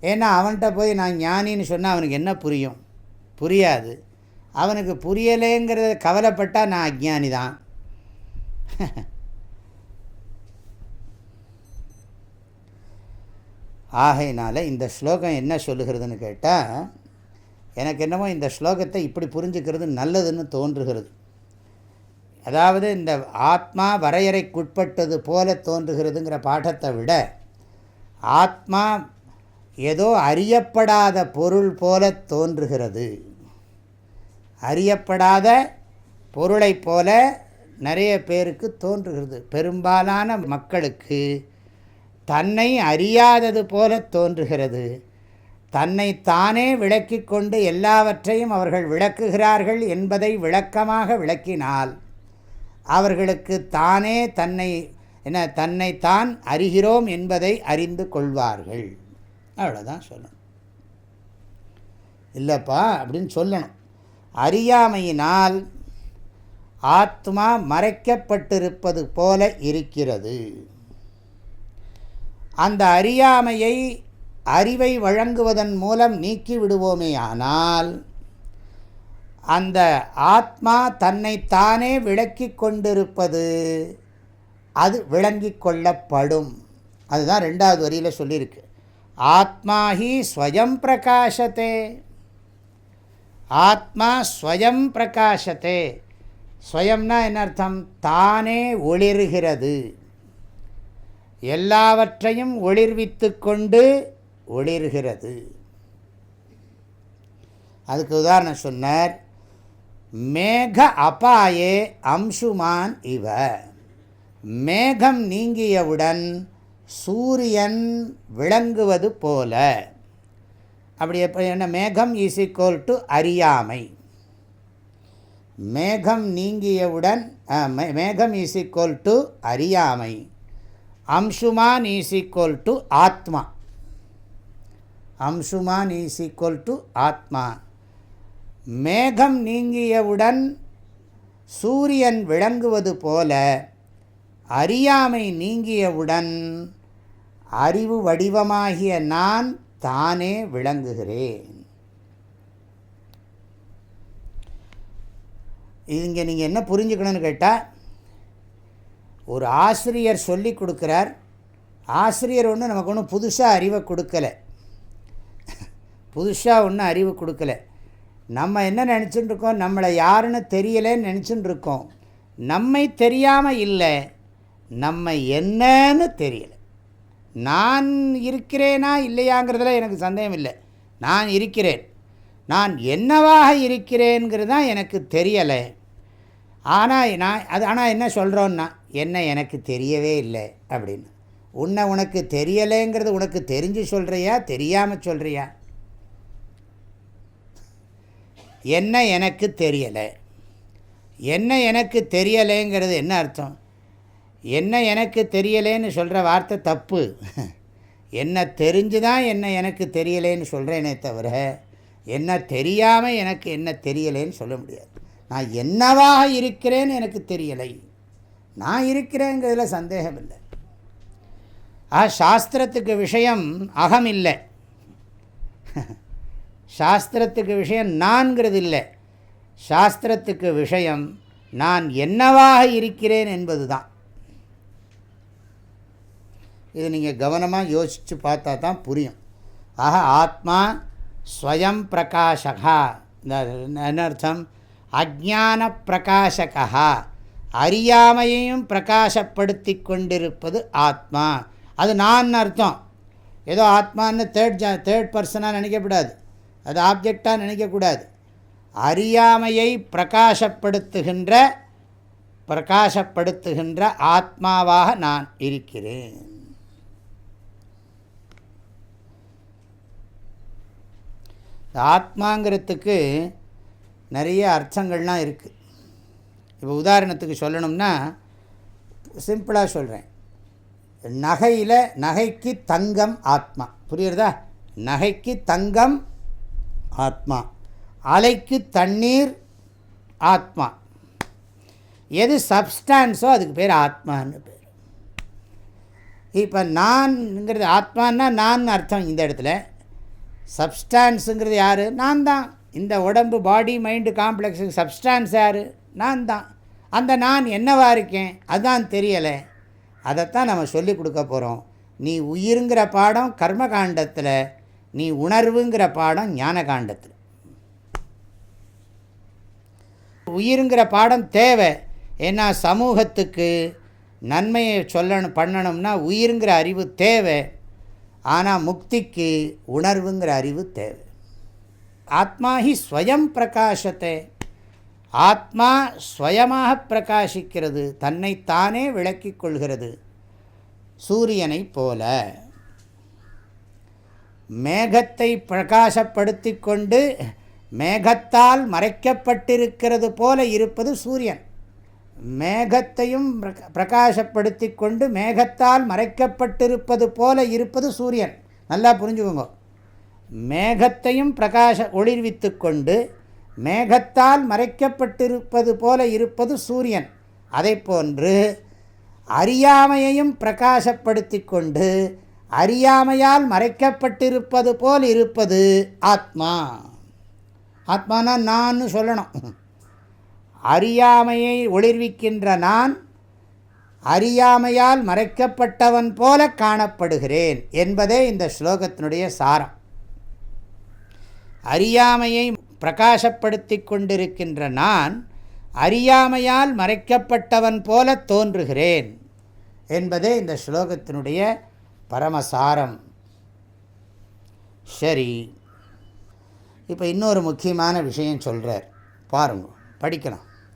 ஏன்னா அவன்கிட்ட போய் நான் ஞானின்னு சொன்னால் அவனுக்கு என்ன புரியும்? புரியாது. அவனுக்கு புரியலைங்கிறத கவலைப்பட்டால் நான் அஜ்ஞானி தான். *laughs* ஆகையினால் இந்த ஸ்லோகம் என்ன சொல்லுகிறதுன்னு கேட்டால் எனக்கு என்னமோ இந்த ஸ்லோகத்தை இப்படி புரிஞ்சுக்கிறது நல்லதுன்னு தோன்றுகிறது. அதாவது இந்த ஆத்மா வரையறைக்குட்பட்டது போல தோன்றுகிறதுங்கிற பாடத்தை விட ஆத்மா ஏதோ அறியப்படாத பொருள் போல தோன்றுகிறது. அறியப்படாத பொருளைப் போல நிறைய பேருக்கு தோன்றுகிறது. பெரும்பாலான மக்களுக்கு தன்னை அறியாதது போல தோன்றுகிறது. தன்னை தானே விளக்கி கொண்டு எல்லாவற்றையும் அவர்கள் விளக்குகிறார்கள் என்பதை விளக்கமாக விளக்கினால் அவர்களுக்கு தானே தன்னை என்ன தன்னைத்தான் அறிகிறோம் என்பதை அறிந்து கொள்வார்கள். அவ்வளோதான் சொல்லணும். இல்லைப்பா அப்படின்னு சொல்லணும். அறியாமையினால் ஆத்மா மறைக்கப்பட்டிருப்பது போல இருக்கிறது. அந்த அறியாமையை அறிவை வழங்குவதன் மூலம் நீக்கி விடுவோமே ஆனால் அந்த ஆத்மா தன்னைத்தானே விளக்கி கொண்டிருப்பது அது விளங்கி கொள்ளப்படும். அதுதான் ரெண்டாவது வரியில் சொல்லியிருக்கு. ஆத்மா ஹி ஸ்வயம் பிரகாசத்தே ஆத்மா ஸ்வயம் பிரகாசத்தே ஸ்வயம்னா என்ன அர்த்தம்? தானே ஒளிர்கிறது. எல்லாவற்றையும் ஒளிர்வித்து கொண்டு ஒளிர்கிறது. அதுக்கு உதாரணம் சொன்னார் மேக அபாயே அம்சுமான் இவ. மேகம் நீங்கியவுடன் சூரியன் விளங்குவது போல. அப்படி எப்போ என்ன மேகம் இஸ் ஈக்குவல் டு அறியாமை. மேகம் நீங்கியவுடன் மேகம் இஸ் ஈக்குவல் டு அறியாமை. அம்சுமான் ஈஸ் ஈக்குவல் டு ஆத்மா அம்சுமான் ஈஸ் ஈக்குவல் டு ஆத்மா மேகம் நீங்கியவுடன் சூரியன் விளங்குவது போல அறியாமை நீங்கியவுடன் அறிவு வடிவமாகிய நான் தானே விளங்குகிறேன். இங்கே நீங்கள் என்ன புரிஞ்சுக்கணும்னு கேட்டால் ஒரு ஆசிரியர் சொல்லி கொடுக்குறார். ஆசிரியர் ஒன்று நமக்கு ஒன்றும் புதுசாக அறிவை கொடுக்கலை. புதுசாக ஒன்றும் அறிவு கொடுக்கல. நம்ம என்ன நினச்சிட்டு இருக்கோம்? நம்மளை யாருன்னு தெரியலேன்னு நினச்சிட்டு இருக்கோம். நம்மை தெரியாமல் இல்லை. நம்ம என்னன்னு தெரியலை. நான் இருக்கிறேனா இல்லையாங்கிறதுல எனக்கு சந்தேகம் இல்லை. நான் இருக்கிறேன். நான் என்னவாக இருக்கிறேங்கிறது தான் எனக்கு தெரியலை. ஆனால் நான் அது ஆனால் என்ன சொல்கிறோன்னா என்ன எனக்கு தெரியவே இல்லை அப்படின்னு. உன்னை உனக்கு தெரியலைங்கிறது உனக்கு தெரிஞ்சு சொல்கிறியா தெரியாமல் சொல்கிறியா என்ன எனக்கு தெரியலை? என்ன எனக்கு தெரியலைங்கிறது என்ன அர்த்தம்? என்ன எனக்கு தெரியலேன்னு சொல்கிற வார்த்தை தப்பு. என்ன தெரிஞ்சு தான் என்ன எனக்கு தெரியலேன்னு சொல்கிறேனே தவிர என்ன தெரியாமல் எனக்கு என்ன தெரியலேன்னு சொல்ல முடியாது. நான் என்னவாக இருக்கிறேன்னு எனக்கு தெரியலை. நான் இருக்கிறேங்கிறதுல சந்தேகம் இல்லை ஆ சாஸ்திரத்துக்கு விஷயம் அகம் இல்லை சாஸ்திரத்துக்கு விஷயம் நான்கிறது இல்லை சாஸ்திரத்துக்கு விஷயம் நான் என்னவாக இருக்கிறேன் என்பது தான் இது நீங்கள் கவனமாக யோசித்து பார்த்தா தான் புரியும். ஆக ஆத்மா ஸ்வயம் பிரகாஷகா. என்ன அர்த்தம்? அஜான பிரகாஷகா. அறியாமையையும் பிரகாசப்படுத்தி கொண்டிருப்பது ஆத்மா. அது நான் அர்த்தம். ஏதோ ஆத்மான்னு தேர்ட் ஜா தேர்ட் பர்சனாக நினைக்கக்கூடாது அது ஆப்ஜெக்டாக நினைக்கக்கூடாது. அறியாமையை பிரகாசப்படுத்துகின்ற பிரகாசப்படுத்துகின்ற ஆத்மாவாக நான் இருக்கிறேன். ஆத்மாங்கிறதுக்கு நிறைய அர்த்தங்கள்லாம் இருக்குது இப்போ உதாரணத்துக்கு சொல்லணும்னா சிம்பிளாக சொல்கிறேன் நகையில் நகைக்கு தங்கம் ஆத்மா. புரியுறதா நகைக்கு தங்கம் ஆத்மா. அலைக்கு தண்ணீர் ஆத்மா. எது சப்ஸ்டான்ஸோ அதுக்கு பேர் ஆத்மான்னு பேர். இப்போ நான்ங்கிறது ஆத்மானா நான் அர்த்தம் இந்த இடத்துல. சப்ஸ்டான்ஸுங்கிறது யார்? நான் தான். இந்த உடம்பு பாடி மைண்டு காம்ப்ளெக்ஸுக்கு சப்ஸ்டான்ஸ் யார்? நான் தான் அந்த நான் என்னவாக இருக்கேன்? அதுதான் தெரியலை. அதைத்தான் நம்ம சொல்லி கொடுக்க போகிறோம் நீ உயிருங்கிற பாடம் கர்ம காண்டத்தில் நீ உணர்வுங்கிற பாடம் ஞான காண்டத்தில் உயிருங்கிற பாடம் தேவை. ஏன்னா சமூகத்துக்கு நன்மையை சொல்லணும் பண்ணணும்னா உயிருங்கிற அறிவு தேவை. ஆனால் முக்திக்கு உணர்வுங்கிற அறிவு தேவை. ஆத்மா ஹி ஸ்வயம் பிரகாசத்தை ஆத்மா ஸ்வயமாக பிரகாசிக்கிறது தன்னைத்தானே விளக்கிக் கொள்கிறது சூரியனைப் போல. மேகத்தை பிரகாசப்படுத்தி கொண்டு மேகத்தால் மறைக்கப்பட்டிருக்கிறது போல இருப்பது சூரியன். மேகத்தையும் பிரகாசப்படுத்தி கொண்டு மேகத்தால் மறைக்கப்பட்டிருப்பது போல இருப்பது சூரியன். நல்லா புரிஞ்சுக்கோங்க. மேகத்தையும் பிரகாச ஒளிர்வித்து கொண்டு மேகத்தால் மறைக்கப்பட்டிருப்பது போல இருப்பது சூரியன். அதை போன்று அறியாமையையும் பிரகாசப்படுத்தி கொண்டு அறியாமையால் மறைக்கப்பட்டிருப்பது போல் இருப்பது ஆத்மா. ஆத்மானா நான் சொல்லணும். அறியாமையை ஒளிர்விக்கின்ற நான் அறியாமையால் மறைக்கப்பட்டவன் போல காணப்படுகிறேன் என்பதே இந்த ஸ்லோகத்தினுடைய சாரம். அறியாமையை பிரகாசப்படுத்தி கொண்டிருக்கின்ற நான் அறியாமையால் மறைக்கப்பட்டவன் போல தோன்றுகிறேன் என்பதே இந்த ஸ்லோகத்தினுடைய பரமசாரம். சரி. இப்போ இன்னொரு முக்கியமான விஷயம் சொல்கிறார் பாருங்க படிக்கலாம்